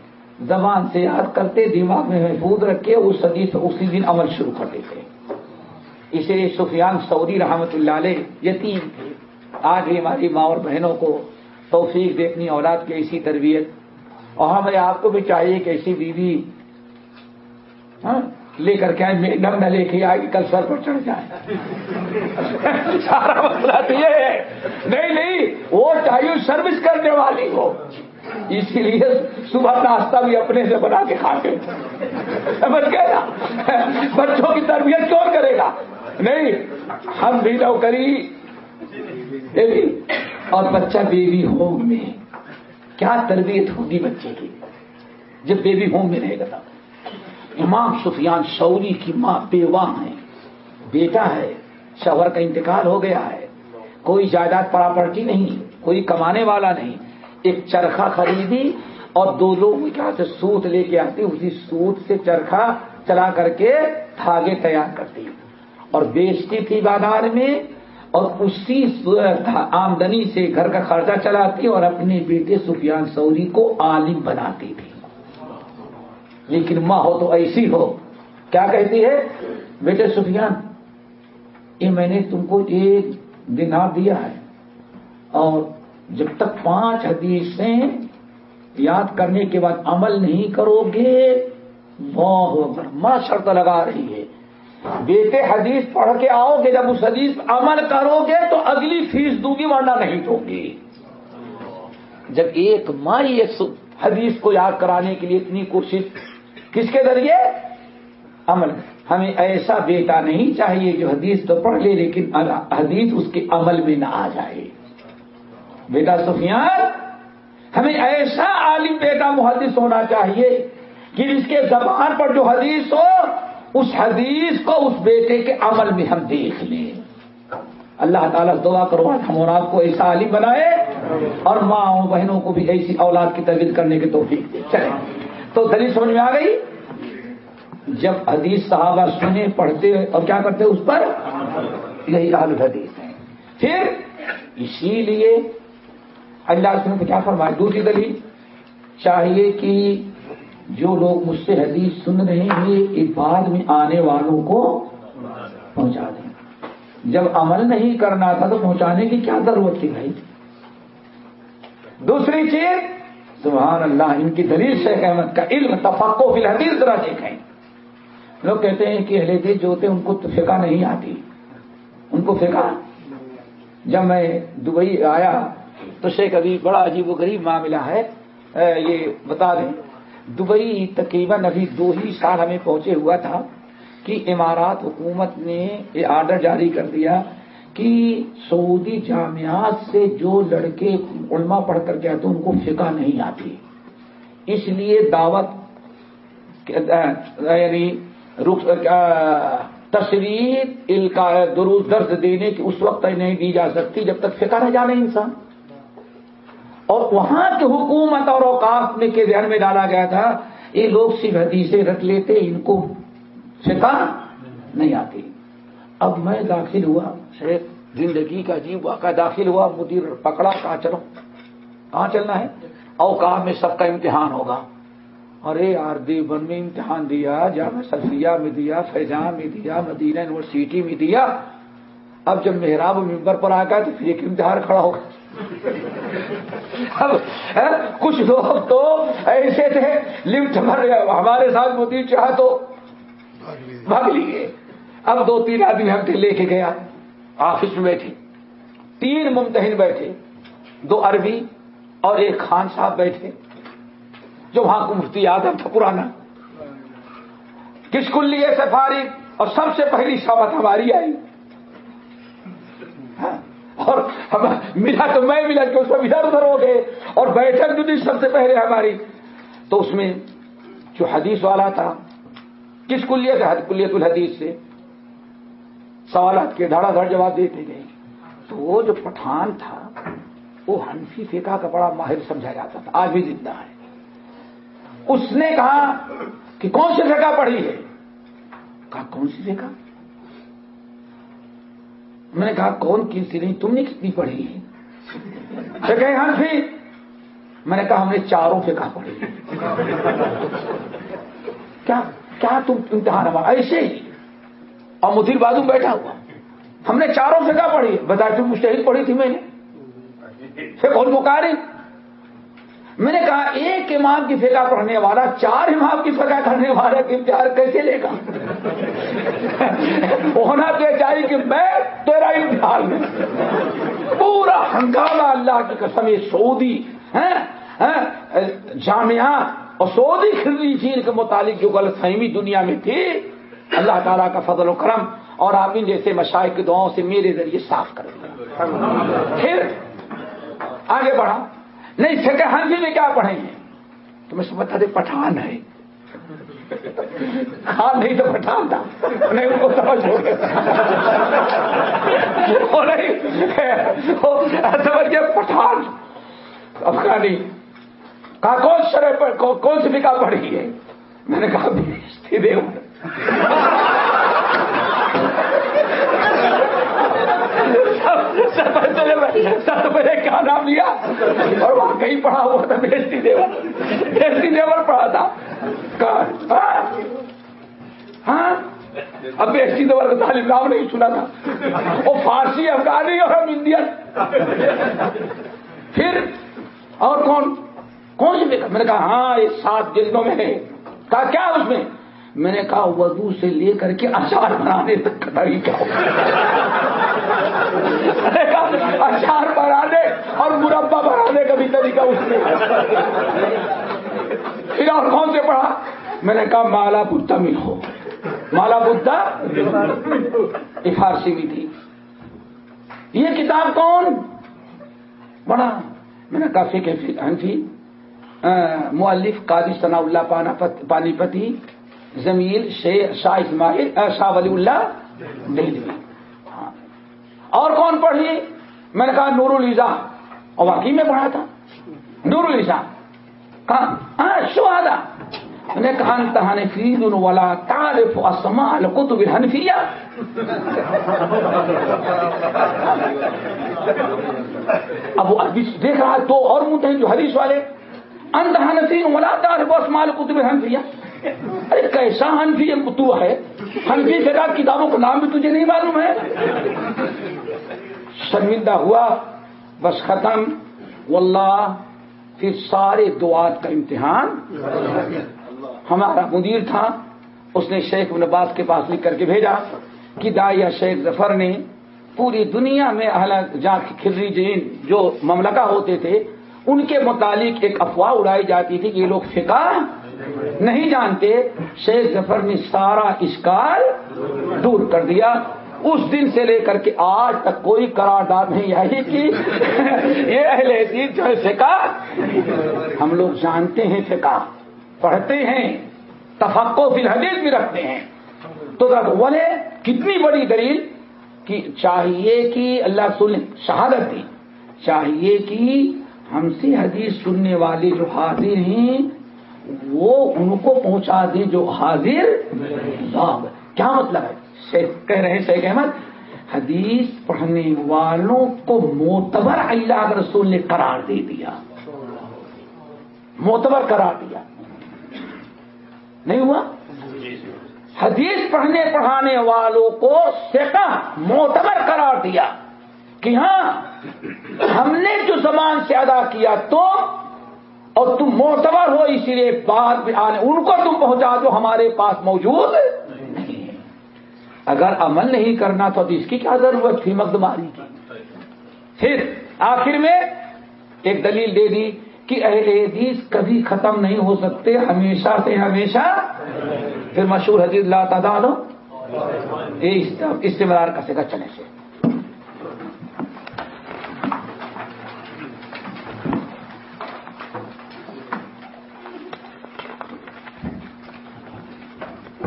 [SPEAKER 1] زبان سے یاد کرتے دماغ میں محفوظ رکھے اس حدیث اسی دن عمل شروع کر دیتے اسے سفیان سعودی رحمت اللہ علیہ یتیم تھے۔ آج بھی ہماری ماں اور بہنوں کو توفیق دے اپنی اولاد کی ایسی تربیت۔ اور ہمیں آپ کو بھی چاہیے کہ ایسی بیوی ہاں، لے کر کے آئے ڈب نہ لے کے آئے کل سر پر چڑھ جائے۔ سارا مسئلہ تو یہ ہے۔ نہیں نہیں، وہ چاہیے سروس کرنے والی ہو۔ اسی لیے صبح ناشتہ بھی اپنے سے بنا کے کھاتے سمجھ گئے نا؟ بچوں کی تربیت کون کرے گا؟ نہیں، ہم بھی نوکری۔ اور بچہ بیبی ہوم میں، کیا تربیت ہوگی بچے کی؟ جب بیبی ہوم میں رہے گا امام سفیان شوری کی ماں بیوہ ہے بیٹا ہے، شوہر کا انتقال ہو گیا ہے۔ کوئی جائیداد پراپرٹی نہیں، کوئی کمانے والا نہیں۔ ایک چرخا خریدی اور دو لوگ کیا سے سوت لے کے آتے اسی سوت سے چرخا چلا کر کے دھاگے تیار کرتی۔ اور بیچتی تھی بازار میں اور اسی آمدنی سے گھر کا خرچہ چلاتی اور اپنے بیٹے سفیان سوری کو عالم بناتی تھی۔ لیکن ماں ہو تو ایسی ہو۔ کیا کہتی ہے؟ بیٹے سفیان، یہ میں نے تم کو ایک دنار ہاں دیا ہے۔ اور جب تک پانچ حدیثیں یاد کرنے کے بعد عمل نہیں کرو گے ماں شرط لگا رہی ہے۔ بیٹے حدیث پڑھ کے آؤ گے، جب اس حدیث عمل کرو گے تو اگلی فیس دوں گی، ورنہ نہیں دوں گی۔ جب ایک ماں یہ حدیث کو یاد کرانے کے لیے اتنی کوشش کس کے ذریعے؟ عمل. ہمیں ایسا بیٹا نہیں چاہیے جو حدیث تو پڑھ لے لیکن حدیث اس کے عمل میں نہ آ جائے. بیٹا سفیان، ہمیں ایسا عالم بیٹا محدث ہونا چاہیے کہ اس کے زبان پر جو حدیث ہو، اس حدیث کو اس بیٹے کے عمل میں ہم دیکھ لیں. اللہ تعالیٰ دعا کرو ہم اور آپ کو ایسا عالم بنائے اور ماں بہنوں کو بھی ایسی اولاد کی تربیت کرنے کے توفیق دے. چلے تو دلیل سمجھ میں آ گئی؟ جب حدیث صحابہ سنے پڑھتے اور کیا کرتے اس پر؟ یہی حال حدیث ہے پھر اسی لیے اللہ نے کیا فرمایا دوسری دلیل، چاہیے کہ جو لوگ مجھ سے حدیث سن رہے ہیں، یہ بعد میں آنے والوں کو پہنچا دیں۔ جب عمل نہیں کرنا تھا تو پہنچانے کی کیا ضرورت تھی بھائی؟ دوسری چیز سبحان اللہ، ان کی دلیل شیخ احمد کا علم تفقو فی الحدیث ذرا دیکھیں۔ لوگ کہتے ہیں کہ اہل حدیث جو ہوتے ہیں، ان کو فقہ نہیں آتی۔ ان کو فقہ۔ جب میں دبئی آیا تو شیخ ابھی بڑا عجیب و غریب معاملہ ہے۔ یہ بتا دیں۔ دبئی تقریباً ابھی دو ہی سال ہمیں پہنچے ہوا تھا کہ امارات حکومت نے یہ آرڈر جاری کر دیا۔ کہ سعودی جامعات سے جو لڑکے علماء پڑھ کر کے آتے ان کو فقہ نہیں آتی۔ اس لیے دعوت یعنی تشریح درست درد دینے کی اس وقت نہیں دی جا سکتی جب تک فقہ نہ جانے انسان۔ اور وہاں کی حکومت اور اوقاف میں کے ذہن میں ڈالا گیا تھا، یہ لوگ صرف حدیثیں رکھ لیتے، ان کو فقہ نہیں آتی۔ اب میں داخل ہوا۔ شیخ زندگی کا عجیب واقعہ داخل ہوا، مدیر پکڑا کہاں چلو۔ کہاں چلنا ہے؟ اوقاف میں سب کا امتحان ہوگا۔ ارے آر دی ون میں امتحان دیا، جامع سلفیہ میں دیا، فیضان میں دیا، مدینہ یونیورسٹی میں دیا۔ اب جب محراب ممبر پر آ گیا تو پھر ایک امتحان کھڑا ہوگا کچھ لوگ تو ایسے تھے، لفٹ بھر ہمارے ساتھ مدیر چاہ تو بھاگ لیے۔ اب دو تین آدمی ہفتے لے کے گیا۔ آفس میں بیٹھے، تین ممتحن بیٹھے، دو عربی اور ایک خان صاحب بیٹھے۔ جو وہاں کو مفتی آدم تھا پرانا۔ کس کو لیے سفاری؟ اور سب سے پہلی شابت ہماری آئی۔ ہاں، اور ملا تو میں ملا کہ سب ادھر ادھر ہو گئے؟ اور بیٹھک جو تھی سب سے پہلے ہماری۔ تو اس میں جو حدیث والا تھا، کس کلیے سے کلیت الحدیث سے۔ سوالات کے دھڑا دھڑ جواب دیتے گئے تو وہ جو پٹھان تھا، وہ ہنفی فقہ کا بڑا ماہر سمجھا جاتا تھا، آج بھی زندہ ہے۔ اس نے کہا کہ کون سی فقہ پڑھی ہے؟ کہا، کون سی فقہ؟ میں نے کہا، کون کی سی نہیں، تم نے کتنی پڑھی ہے؟ کہ ہنفی میں نے کہا، ہم نے چاروں فقہ پڑھی۔ کیا کیا تم امتحان ہوا ایسے ہی؟ اور مدیر بازو بیٹھا ہوا۔ ہم نے چاروں فقہ پڑھی۔ بتایا تم مشتحد پڑھی تھی میں نے۔ پھر کون مکاری میں نے کہا، ایک امام کی فقہ پڑھنے والا، چار امام کی فقہ کرنے والا کی امتحان کیسے لے گا؟ ہونا تو چاہیے کہ میں تیرا امتحان میں پورا ہنگامہ اللہ کی قسم سعودی جامعہ اور سعودی خرری چین کے متعلق جو غلط فہمی دنیا میں تھی اللہ تعالیٰ کا فضل و کرم اور آپ ان جیسے مشاہد کی دعاؤں سے میرے ذریعے صاف کر دیا۔ پھر آگے بڑھا۔ نہیں سکے ہنسی میں کیا پڑھیں گے؟ تو میں سمجھتا تھا پٹھان ہے۔ ہاں نہیں تو پٹھان تھا۔ نہیں ان کو سمجھ ہو سمجھ گیا پٹھان۔ افغانی۔ کہا، کون شرح پر، کون سی نکاح پڑھی ہے؟ میں نے کہا دیو سب پہلے کیا نام لیا اور وہاں کہیں پڑھا ہوا تھا بیستی دیور بیستی دیور پڑھا تھا ہاں اب بیستی دیور کا تعلیم نام نہیں سنا تھا وہ فارسی افغانی اور ہم انڈین پھر اور کون کون سی میں نے کہا ہاں یہ سات جلدوں میں ہے۔ کہا، کیا اس میں؟ میں نے کہا وضو سے لے کر کے اچار بنانے تک کا طریقہ اچار بنانے اور مربع بنانے کا بھی طریقہ اس میں پھر اور کون سے پڑھا؟ میں نے کہا مالا بدھا میں ہو۔ مالا بدھا یہ فارسی بھی تھی۔ یہ کتاب کون پڑھا؟ میں نے کہا فکر حنفی مؤلف قاضی ثناء اللہ پانی پتی زمیل شاہ اسماعیل شاہ ولی اللہ دہلوی ہاں اور کون پڑھی؟ میں نے کہا نور الزا اور واقعی میں پڑھا تھا۔ نور الزا کہا شہادا میں نے کہا انتہا فید والا تعارف اسما القتب الحنفیہ۔ اب وہ دیکھ رہا تو اور منہ ہیں جو حدیث والے۔ انتہا نفین والا تعارف اسما القتب الحنفیہ۔ ارے کیسا ہنفی تو ہے۔ ہنفی جگہ کتابوں کا نام بھی تجھے نہیں معلوم ہے۔ شرمندہ ہوا۔ بس ختم۔ واللہ، پھر سارے دعات کا امتحان۔ ہمارا مدیر تھا۔ اس نے شیخ نباز کے پاس لکھ کر کے بھیجا کہ دائیا شیخ ظفر نے پوری دنیا میں جہاں کھری جین جو مملکہ ہوتے تھے، ان کے متعلق ایک افواہ اڑائی جاتی تھی کہ یہ لوگ فقہ نہیں جانتے، شیخ ظفر نے سارا اشکال دور کر دیا۔ اس دن سے لے کر کے آج تک کوئی قرارداد نہیں آئی کہ (laughs) یہ اہل حدیث جو ہے فقہ، ہم لوگ جانتے ہیں فقہ، پڑھتے ہیں تفقو فی الحدیث بھی رکھتے ہیں۔ تو بولے کتنی بڑی دلیل کہ چاہیے کہ اللہ سن شہادت دی۔ چاہیے کہ ہم سے حدیث سننے والے جو حاضر ہیں وہ ان کو پہنچا دے جو حاضر کیا مطلب ہے؟ کہہ رہے ہیں شیخ احمد، حدیث پڑھنے والوں کو معتبر اللہ رسول نے قرار دے دیا۔ معتبر قرار دیا۔ نہیں ہوا؟ حدیث پڑھنے پڑھانے والوں کو سیکا معتبر قرار دیا کہ ہاں ہم نے جو زبان سے ادا کیا تو اور تم معتبر ہو، اسی لیے بات بھی آنے، ان کو تم پہنچا دو ہمارے پاس موجود نہیں ہے۔ اگر عمل نہیں کرنا تو اس کی کیا ضرورت تھی مقدماری کی؟ پھر آخر میں ایک دلیل دے دی کہ اہل حدیث کبھی ختم نہیں ہو سکتے، ہمیشہ سے ہمیشہ۔ پھر مشہور حدیث اللہ تعالیٰ استعمال کا سکا چلے سے۔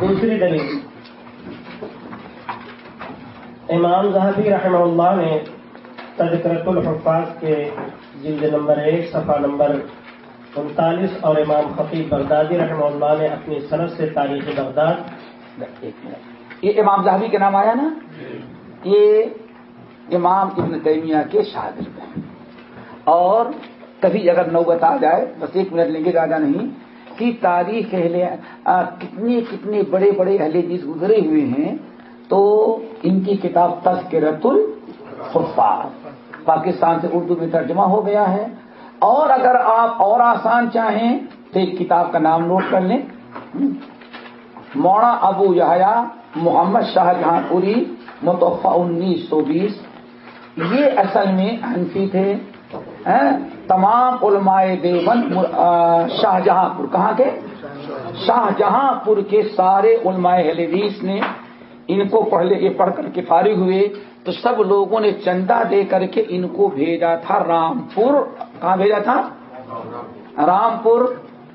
[SPEAKER 2] دوسری دلیل۔ امام زہبی رحمہ اللہ نے تذکرت الحفاظ کے جلد نمبر ایک، صفحہ نمبر انتالیس اور امام خطیب بغدادی رحمہ اللہ نے اپنی صنعت سے تاریخ بغداد۔
[SPEAKER 1] یہ امام زہبی کے نام آیا نا؟ یہ امام ابن تیمیہ کے شاگرد ہیں۔ اور کبھی اگر نوبت آ جائے، بس ایک منٹ لیں گے، زیادہ نہیں۔ کی تاریخ اہل کتنے کتنے بڑے بڑے اہل جیس گزرے ہوئے ہیں، تو ان کی کتاب تذکرت الحفاظ پاکستان سے اردو میں ترجمہ ہو گیا ہے۔ اور اگر آپ اور آسان چاہیں تو ایک کتاب کا نام نوٹ کر لیں۔ مونا ابو یحیا محمد شاہ جہاں پوری متوفہ انیس سو بیس، یہ اصل میں حنفی تھے۔ تمام علماء دیوبند شاہجہاں پور، کہاں کے؟ شاہجہاں پور کے سارے علماء حدیث نے ان کو پڑھ لے پڑھ کر کے فارغ ہوئے۔ تو سب لوگوں نے چندہ دے کر کے ان کو بھیجا تھا رامپور۔ کہاں بھیجا تھا؟ رامپور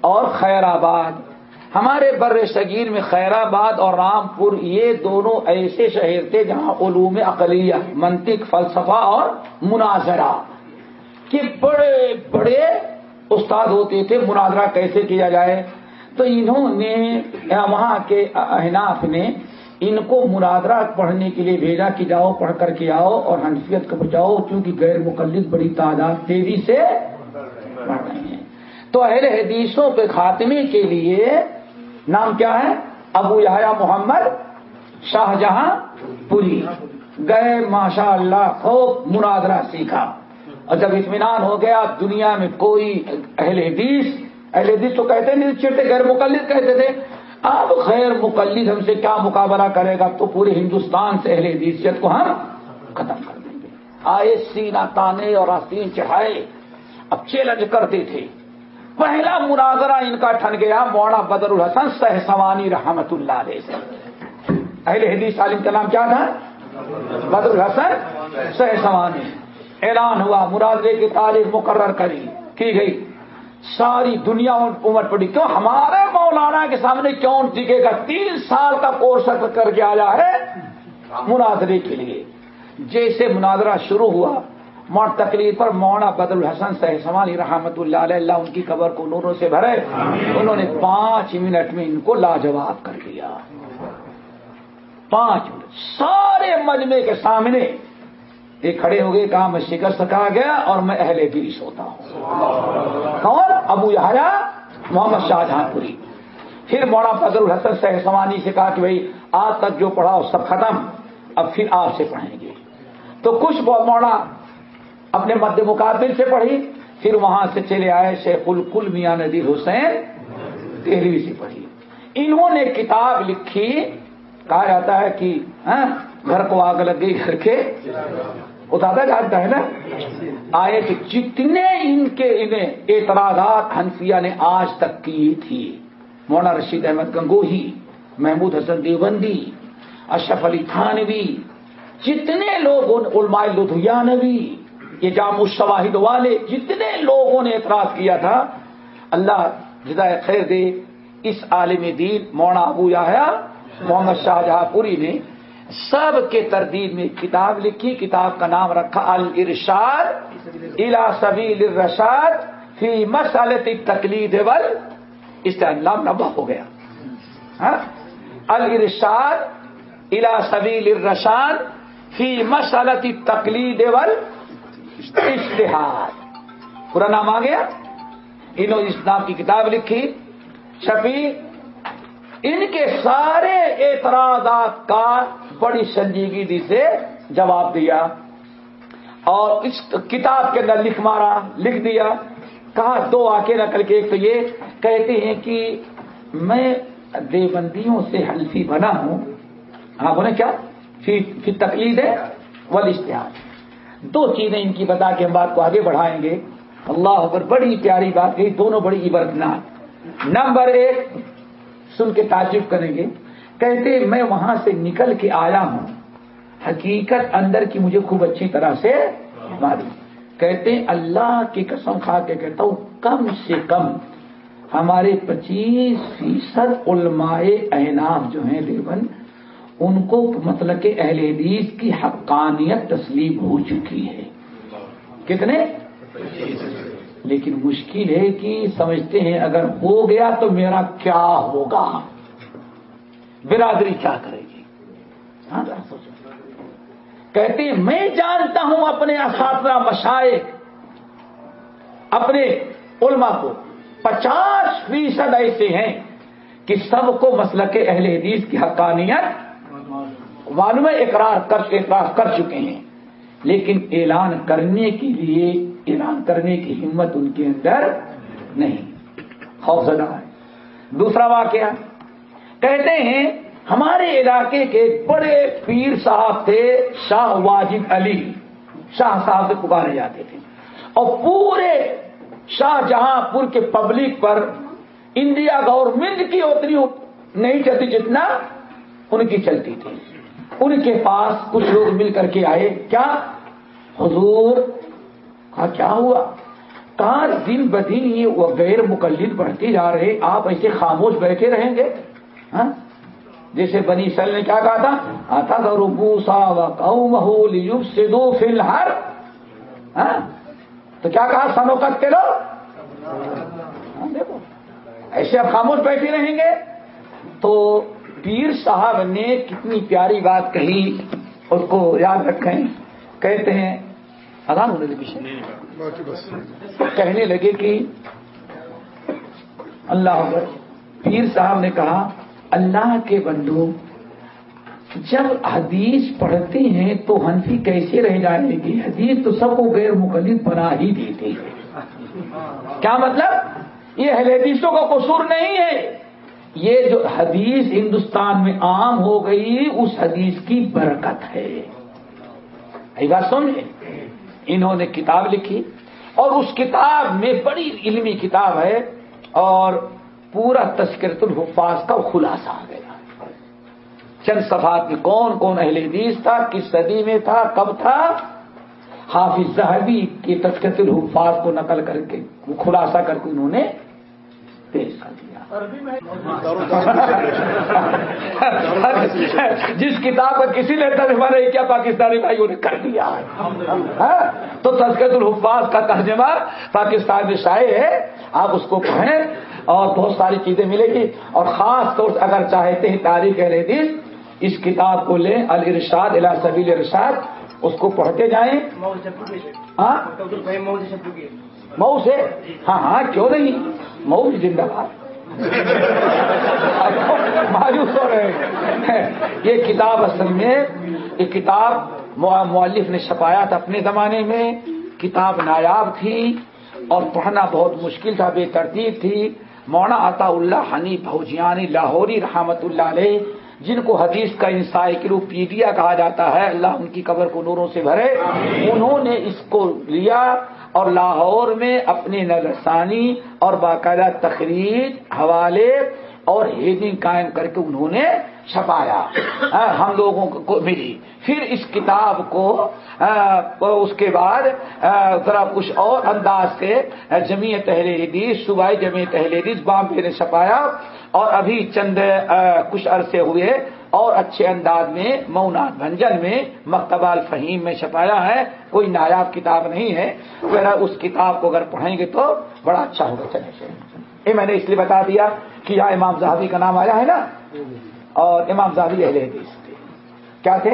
[SPEAKER 1] اور خیر آباد ہمارے بر صغیر میں خیر آباد اور رامپور، یہ دونوں ایسے شہر تھے جہاں علوم اقلیہ، منطق، فلسفہ اور مناظرہ۔ کہ بڑے بڑے استاد ہوتے تھے، مناظرہ کیسے کیا جائے؟ تو انہوں نے، وہاں کے احناف نے ان کو مناظرہ پڑھنے کے لیے بھیجا کہ جاؤ، پڑھ کر کے آؤ اور حنفیت کو بچاؤ کیونکہ غیر مقلد بڑی تعداد تیزی سے پڑھ رہے ہیں۔ تو اہل حدیثوں کے خاتمے کے لیے نام کیا ہے؟ ابو یا محمد شاہ جہاں پوری۔ گئے ماشاء اللہ خوب مناظرہ سیکھا۔ اور جب اطمینان ہو گیا دنیا میں کوئی اہل حدیث اہل حدیث تو کہتے نہیں، چٹے غیر مقلد کہتے تھے۔ اب خیر مقلد ہم سے کیا مقابلہ کرے گا؟ تو پورے ہندوستان سے اہل حدیثیت کو ہم ختم کر دیں گے۔ آئے سینا تانے اور آستین چڑھائے، اب چیلنج کرتے تھے۔ پہلا مناظرہ ان کا ٹھن گیا موڑا بدر الحسن سہ سوانی رحمت اللہ علیہ سے۔ اہل حدیث عالم کا نام کیا تھا؟ بدر الحسن سہ سوانی اعلان ہوا مناظرے کی تاریخ مقرر کری کی گئی۔ ساری دنیا امٹ پڑی۔ کیوں؟ ہمارے مولانا کے سامنے کیوں ٹکے گا تین سال کا کورس کر کے آیا ہے مناظرے کے لیے؟ جیسے مناظرہ شروع ہوا موت تقریر پر مونا بدر الحسن سہسمانی رحمت اللہ علیہ اللہ ان کی قبر کو نوروں سے بھرے۔ انہوں نے پانچ منٹ میں ان کو لاجواب کر دیا۔ پانچ منٹ۔ سارے مجمے کے سامنے یہ کھڑے ہو گئے کہا میں شکست کہا گیا اور میں اہل بیس ہوتا ہوں۔ کون؟ ابو یحیا محمد شاہ جہاں پوری پھر موڑا فضل الحسن سہسوانی سے کہا کہ بھائی آج تک جو پڑھا سب ختم اب پھر آپ سے پڑھیں گے۔ تو کچھ موڑا اپنے مد مقابل سے پڑھی پھر وہاں سے چلے آئے شیخ الکل میاں ندیر حسین دہلی سے پڑھی۔ انہوں نے کتاب لکھی کہا جاتا ہے کہ ہاں، گھر کو آگ لگ گئی گھر کے اتارا جاتا ہے نا؟ آئے کہ جتنے ان کے انہیں اعتراضات ہنسیا نے آج تک کیے تھے مولانا رشید احمد گنگوہی، محمود حسن دیوبندی، اشرف علی تھانوی، جتنے لوگ علماء لدھیانوی، یہ جام الشواہد والے، جتنے لوگوں نے اعتراض کیا تھا، اللہ جدائے خیر دے، اس عالم دین مونا ابو یا محمد شاہ جہاں پوری نے سب کے تردید میں کتاب لکھی، کتاب کا نام رکھا الرشاد الا سبیل الرشاد فی مسالت تقلید ول اس کا نام نبا ہو گیا۔ ہاں؟ الرشاد الا سبیل الرشاد فی مسالت تقلید ول اشتہار پورا نام آ گیا؟ انہوں نے اس نام کی کتاب لکھی۔ شفیع ان کے سارے اعتراضات کا بڑی سنجیدگی سے جواب دیا اور اس کتاب کے اندر لکھ مارا، لکھ دیا۔ کہا، دو آکے نکل کے، ایک تو یہ کہتے ہیں کہ میں دیوبندیوں سے حلفی بنا ہوں۔ ہاں بولے کیا؟ پھر تقلید ہے ول اشتہار دو چیزیں ان کی بتا کے ہم بات کو آگے بڑھائیں گے۔ اللہ اکبر، بڑی پیاری بات کہی، دونوں بڑی عبرتناک۔ نمبر ایک سن کے تعجب کریں گے۔ کہتے میں وہاں سے نکل کے آیا ہوں۔ حقیقت اندر کی مجھے خوب اچھی طرح سے ماری کہتے اللہ کی قسم کھا کے کہتا ہوں، کم سے کم ہمارے پچیس فیصد علماء احناف جو ہیں دیوبند، ان کو مطلب کہ اہل حدیث کی حقانیت تسلیم ہو چکی ہے۔ کتنے؟ لیکن مشکل ہے کہ سمجھتے ہیں اگر ہو گیا تو میرا کیا ہوگا؟ برادری کیا کرے گی؟ ہاں کہتے ہیں، میں جانتا ہوں اپنے اساتذہ مشائے اپنے علماء کو۔ پچاس فیصد ایسے ہیں کہ سب کو مسلک اہل حدیث کی حقانیت معلوم اقرار کر اقرار کر چکے ہیں۔ لیکن اعلان کرنے کے لیے، اعلان کرنے کی ہمت ان کے اندر نہیں۔ حوصلہ ہے۔ دوسرا واقعہ، کہتے ہیں، ہمارے علاقے کے بڑے پیر صاحب تھے شاہ واجد علی۔ شاہ صاحب سے پکارے جاتے تھے۔ اور پورے شاہجہاں پور کے پبلک پر انڈیا گورنمنٹ کی اتنی نہیں چلتی جتنا ان کی چلتی تھی۔ ان کے پاس کچھ لوگ مل کر کے آئے۔ کیا؟ حضور، کہا، کیا ہوا؟ کہاں دن بدن یہ وہ غیر مقلد بڑھتے جا رہے، آپ ایسے خاموش بیٹھے رہیں گے؟ ہاں؟ جیسے بنی سل نے کیا کہا تھا؟ آتا کرو بوسا و قوم یوب سے دو فل ہر تو کیا کہا؟ سنو کرتے لو۔ ہاں، دیکھو، ایسے آپ خاموش بیٹھے رہیں گے تو پیر صاحب نے کتنی پیاری بات کہی اس کو یاد رکھیں۔ کہتے ہیں اذان ہونے لگی کہنے لگے کہ اللہ پیر صاحب نے کہا اللہ کے بندو جب حدیث پڑھتے ہیں تو ہنفی کیسے رہ جائے گی؟ حدیث تو سب کو غیر مقلد بنا ہی دیتی ہے۔ کیا مطلب؟ یہ حدیثوں کا قصور نہیں ہے۔ یہ جو حدیث ہندوستان میں عام ہو گئی، اس حدیث کی برکت ہے۔ بات سمجھے؟ انہوں نے کتاب لکھی اور اس کتاب میں بڑی علمی کتاب ہے اور پورا تذکرت الحفاظ کا خلاصہ آ گیا۔ چند صفحات میں کون کون اہل حدیث تھا، کس صدی میں تھا، کب تھا؟ حافظ صحبی کی تذکرت الحفاظ کو نقل کر کے خلاصہ کر کے انہوں نے پیش کر دیا۔ جس کتاب کا کسی نے ترجمہ نہیں کیا پاکستانی بھائیوں نے کر دیا۔ ہاں؟ تو تذکرت الحفاظ کا ترجمہ پاکستان میں شائع ہے آپ اس کو پڑھیں اور بہت ساری چیزیں ملے گی۔ اور خاص طور سے اگر چاہتے ہیں تاریخ حدیث اس کتاب کو لیں الرشاد الا سبیل ارشاد اس کو پڑھتے جائیں۔ ہاں؟ مئو سے ہاں ہاں کیوں نہیں؟ مئو زندہ باد۔ مایوس ہو رہے ہیں۔ یہ کتاب اصل میں یہ کتاب مؤلف نے چھپایا تھا اپنے زمانے میں۔ کتاب نایاب تھی اور پڑھنا بہت مشکل تھا بے ترتیب تھی۔ مونا عطا اللہ حنی بہوجیانی لاہوری رحمت اللہ علیہ جن کو حدیث کا انسائکلوپیڈیا کہا جاتا ہے اللہ ان کی قبر کو نوروں سے بھرے۔ انہوں نے اس کو لیا۔ اور لاہور میں اپنی نظرثانی اور باقاعدہ تقریر حوالے اور ہیڈنگ قائم کر کے انہوں نے چھپایا۔ ہم لوگوں کو ملی۔ پھر اس کتاب کو اس کے بعد ذرا کچھ اور انداز سے جمیعت اہل حدیث، صوبائی جمیعت اہل حدیث بامبے نے چھپایا۔ اور ابھی چند کچھ عرصے ہوئے اور اچھے انداز میں مونات بھنجن میں مکتبہ الفہیم میں چھپایا ہے، کوئی نایاب کتاب نہیں ہے۔ اس کتاب کو اگر پڑھیں گے تو بڑا اچھا ہوگا۔ چلے یہ میں نے اس لیے بتا دیا کہ یہاں امام زہابی کا نام آیا ہے نا؟ اور امام زہابی اہل حدیث تھے۔ کیا تھے؟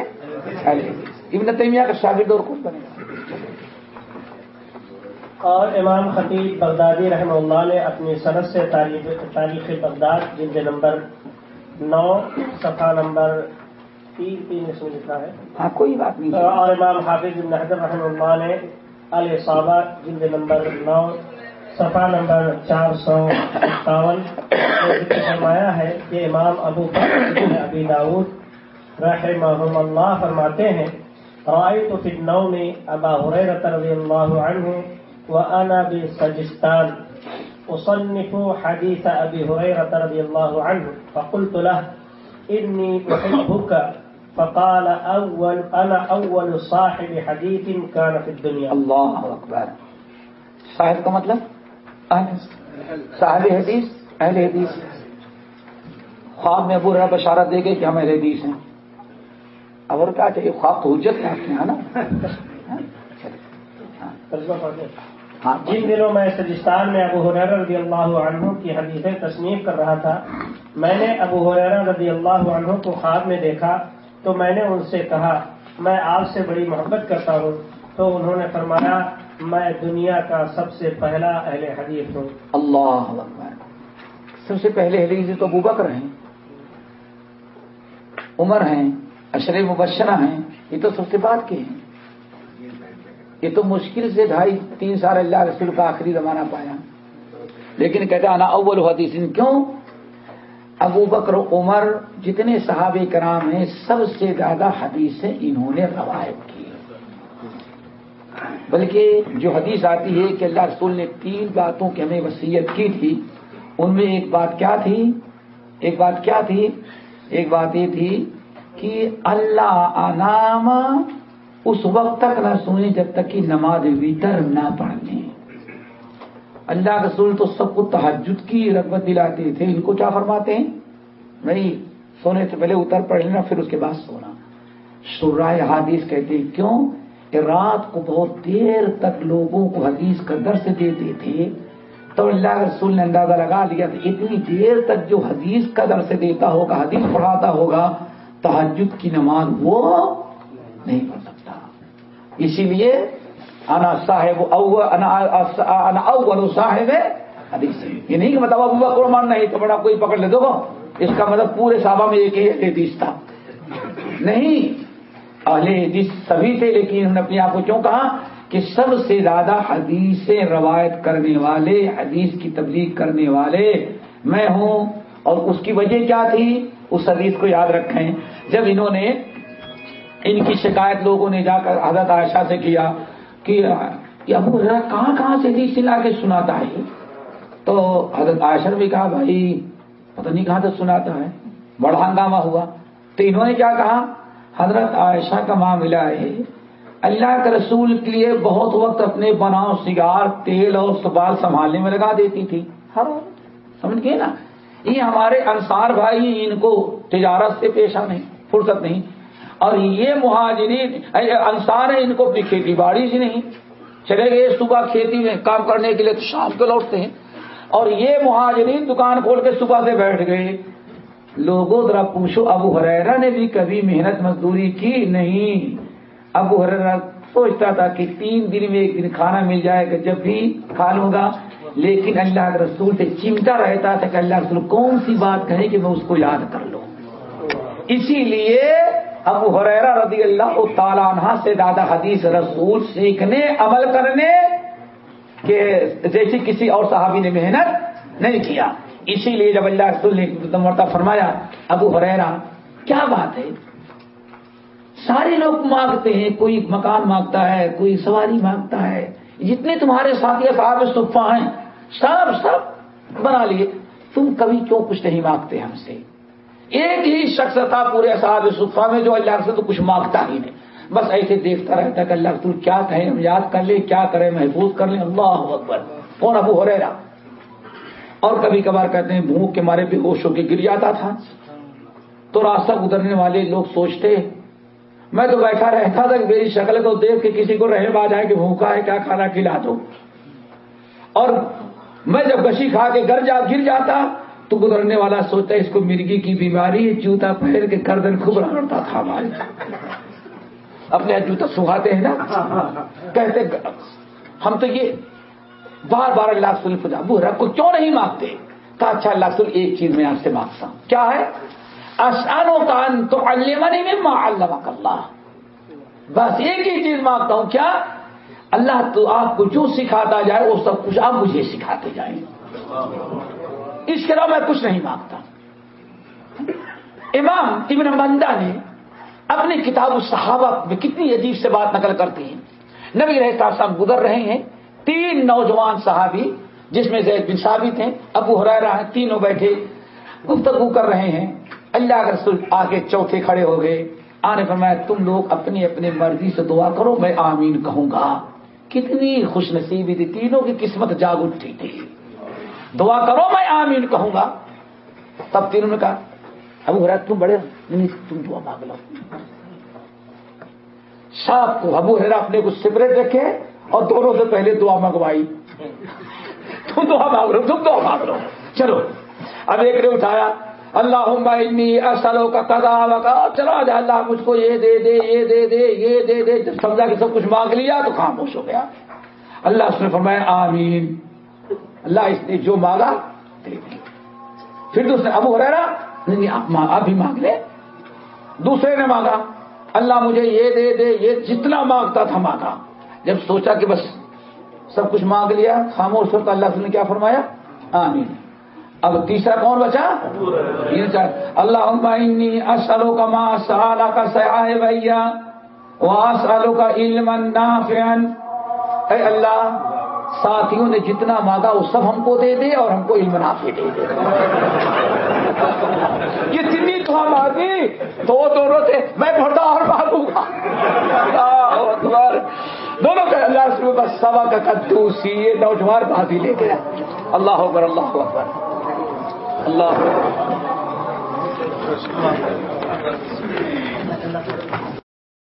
[SPEAKER 1] اہل حدیث۔ ابن تیمیہ کا شاگرد اور کون بنے گا؟
[SPEAKER 2] اور امام خطیب بغدادی رحمہ اللہ نے اپنی صنعت سے تاریخ بغداد جلد نمبر نو صفحہ نمبر تین تین اس میں لکھا ہے۔
[SPEAKER 1] کوئی بات نہیں۔
[SPEAKER 2] اور امام حافظ بن حضر رحمہ اللہ نے الصابہ جلد نمبر نو صفحہ نمبر چار سو ستاون فرمایا ہے کہ امام ابو بکر ابی داود رحمہ اللہ فرماتے ہیں رائے تو پھر نو میں ابا حریرت رضی اللہ عنہ وأنا بسجستان. أصنف حديث أبي هريرة رضي الله عنه فقلت له إني أحبك. فقال أول أنا أول صاحب حديث كان في الدنيا.
[SPEAKER 1] الله أكبر. صاحب کا مطلب؟ صاحب حدیث اہل حدیث. خواب میں ابو رہا بشارت دے گئے کہ ہم اہل حدیث ہیں. اور کیا چاہیے؟ خواب تو حجت ہے آپ کے یہاں نا؟ (laughs)
[SPEAKER 2] ہاں، ہاں، جن دنوں میں سجستان میں ابو حریر رضی اللہ عنہ کی حدیثیں تصنیف کر رہا تھا، میں نے ابو حریر رضی اللہ عنہ کو خواب میں دیکھا تو میں نے ان سے کہا، میں آپ سے بڑی محبت کرتا ہوں۔ تو انہوں نے فرمایا، میں دنیا کا سب سے پہلا اہل حدیث ہوں۔
[SPEAKER 1] اللہ سب سے پہلے اہل حدیث تو بکر ہیں۔ عمر ہیں اشر مبشرہ ہیں، یہ تو سب سے بات کے ہیں۔ یہ تو مشکل سے ڈھائی، تین سال اللہ رسول کا آخری زمانہ پایا۔ لیکن کہتا آنا اول حدیث، کیوں؟ ابو بکر، عمر جتنے صحابہ کرام ہیں، سب سے زیادہ حدیثیں انہوں نے روایت کی۔ بلکہ جو حدیث آتی ہے کہ اللہ رسول نے تین باتوں کی ہمیں وصیت کی تھی، ان میں ایک بات کیا تھی؟ ایک بات کیا تھی؟ ایک بات یہ تھی کہ اللہ انام اس وقت تک نہ سنیں جب تک کہ نماز ویتر نہ پڑھنے اللہ رسول تو سب کو تحجد کی رغبت دلاتے تھے۔ ان کو کیا فرماتے ہیں؟ نہیں، سونے سے پہلے اتر پڑھ لینا، پھر اس کے بعد سونا۔ سرائے حادیث کہتے ہیں، کیوں؟ کہ رات کو بہت دیر تک لوگوں کو حدیث کا درس دیتے تھے۔ تو اللہ رسول نے اندازہ لگا لیا کہ اتنی دیر تک جو حدیث کا درس دیتا ہوگا، حدیث پڑھاتا ہوگا تحجد کی نماز وہ نہیں پڑھ اسی لیے انا صاحب انا اول صاحب حدیث یہ نہیں کہ مطلب ابو بکر مان نہیں، تو بڑا کوئی پکڑ لے۔ دو اس کا مطلب پورے صحابہ میں ایک ہی حدیث تھا۔ نہیں، اہل حدیث سبھی تھے، لیکن انہوں نے اپنے آپ کو کیوں کہا؟ کہ سب سے زیادہ حدیث روایت کرنے والے، حدیث کی تبلیغ کرنے والے میں ہوں۔ اور اس کی وجہ کیا تھی؟ اس حدیث کو یاد رکھیں۔ جب انہوں نے ان کی شکایت لوگوں نے جا کر حضرت عائشہ سے کیا کہ ابو کہاں کہاں سے حدیث لا کے سناتا ہے؟ تو حضرت عائشہ نے بھی کہا، بھائی، پتہ نہیں کہاں سے سناتا ہے۔ بڑا ہنگامہ ہوا۔ تو انہوں نے کیا کہا؟ حضرت عائشہ کا معاملہ ہے۔ اللہ کے رسول کے لیے بہت وقت اپنے بناؤ سگار، تیل اور سبال سنبھالنے میں لگا دیتی تھی۔ ہر سمجھ گئے نا؟ یہ ہمارے انصار بھائی، ان کو تجارت سے پیشہ نہیں، فرصت نہیں۔ اور یہ مہاجرین انصار ہیں، ان کو اپنی کھیتی باڑی سے نہیں۔ چلے گئے صبح کھیتی میں کام کرنے کے لیے تو شام کو لوٹتے ہیں۔ اور یہ مہاجرین دکان کھول کے صبح سے بیٹھ گئے۔ لوگوں، ذرا پوچھو، ابو حریرا نے بھی کبھی محنت مزدوری کی نہیں؟ ابو حریرا سوچتا تھا کہ تین دن میں ایک دن کھانا مل جائے گا، جب بھی کھا لوں گا۔ لیکن اللہ کے رسول سے چمٹا رہتا تھا کہ اللہ رسول، کون سی بات کہے کہ میں اس کو یاد کر لوں؟ اسی لیے ابو حریرا رضی اللہ تعالیٰ عنہ سے دادا حدیث رسول سیکھنے، عمل کرنے کہ جیسی کسی اور صحابی نے محنت نہیں کیا۔ اسی لیے جب اللہ رسول نے مرتبہ فرمایا، ابو حریرا کیا بات ہے؟ سارے لوگ مانگتے ہیں، کوئی مکان مانگتا ہے، کوئی سواری مانگتا ہے۔ جتنے تمہارے ساتھی صاحب صفا ہیں، سب سب بنا لیے۔ تم کبھی کیوں کچھ نہیں مانگتے ہم سے؟ ایک ہی شخص تھا پورے صاحب صفا میں جو اللہ سے تو کچھ مانگتا ہی نہیں۔ بس ایسے دیکھتا رہتا کہ اللہ رسول کیا کہیں، ہم یاد کر لیں، کیا کریں، محفوظ کر لیں۔ اللہ اکبر۔ کون ابو ہو رہا اور کبھی کبھار کہتے ہیں، بھوک کے مارے بھی ہوش ہو کے گر جاتا تھا۔ تو راستہ گزرنے والے لوگ سوچتے، میں تو بیٹھا رہتا تھا کہ میری شکل کو دیکھ کے کسی کو رہے آ جائے کہ بھوکا ہے، کیا کھانا کھلا دو۔ اور میں جب گشی کھا کے گھر جا، گر جاتا تو گزرنے والا سوچتا ہے اس کو مرگی کی بیماری ہے، جوتا پہن کے گردن خوب رگڑتا تھا ہمارے اپنے جوتا سکھاتے ہیں نا۔ کہتے ہم تو یہ بار بار اللہ سل پوجا رب کو کیوں نہیں مانگتے کہا اچھا اللہ سل ایک چیز میں آپ سے مانگتا ہوں۔ کیا ہے؟ آسانوں کا تو علمنی میں ماں اللہ اللہ۔ بس ایک ہی چیز مانگتا ہوں، کیا؟ اللہ تو آپ کو جو سکھاتا جائے، وہ سب کچھ آپ مجھے سکھاتے جائیں۔ اس کے علاوہ میں کچھ نہیں مانگتا۔ امام ابن مندہ نے اپنی کتاب الصحابہ میں کتنی عجیب سے بات نقل کرتے ہیں۔ نبی رہتا صاحب گزر رہے ہیں۔ تین نوجوان صحابی، جس میں زید بن ثابت ہیں، ابو حرارا ہیں، تینوں بیٹھے گفتگو کر رہے ہیں۔ اللہ کے رسول آگے چوتھے کھڑے ہو گئے۔ آنے پر میں تم لوگ اپنی اپنی مرضی سے دعا کرو، میں آمین کہوں گا۔ کتنی خوش نصیبی تھی۔ تینوں کی قسمت جاگ اٹھی تھی۔ دعا کرو میں آمین کہوں گا۔ تب تینوں نے کہا، ابو حرا تم بڑے نہیں، تم دعا مانگ لو۔ صاحب کو ابو حرا اپنے کو سپریٹ رکھے اور دونوں سے پہلے دعا منگوائی تم دعا مانگ لو، تم دعا مانگ لو۔ چلو، اب ایک نے اٹھایا اللہ اصلوں کا تدا کا چلا جا، اللہ مجھ کو یہ دے دے، یہ دے دے، یہ دے دے۔ جب سمجھا کہ سب کچھ مانگ لیا تو خاموش ہو گیا۔ اللہ اس نے فرمایا، آمین۔ اللہ اس نے جو مانگا، دے پھر دوسرے، ابو ہو رہا نہیں، آپ بھی مانگ لے دوسرے نے مانگا، اللہ مجھے یہ دے دے، یہ جتنا مانگتا تھا مانگا۔ جب سوچا کہ بس سب کچھ مانگ لیا، خاموش ہوتا اللہ نے کیا فرمایا؟ آمین۔ اب تیسرا کون بچا؟ اللہ اسلو کا ماں سالہ کا سیاح بھیا وہ سالوں کا علم اے اللہ ساتھیوں نے جتنا مانگا وہ سب ہم کو دے دے اور ہم کو علم نافع دے دے۔ یہ تو ہم مانگی، دو دونوں تھے۔ میں بڑا اور مانگوں گا۔ دونوں کا اللہ سے بس سوا کا کدو سی یہ نوجوان بازی لے گیا اللہ اکبر اللہ اکبر۔ اللہ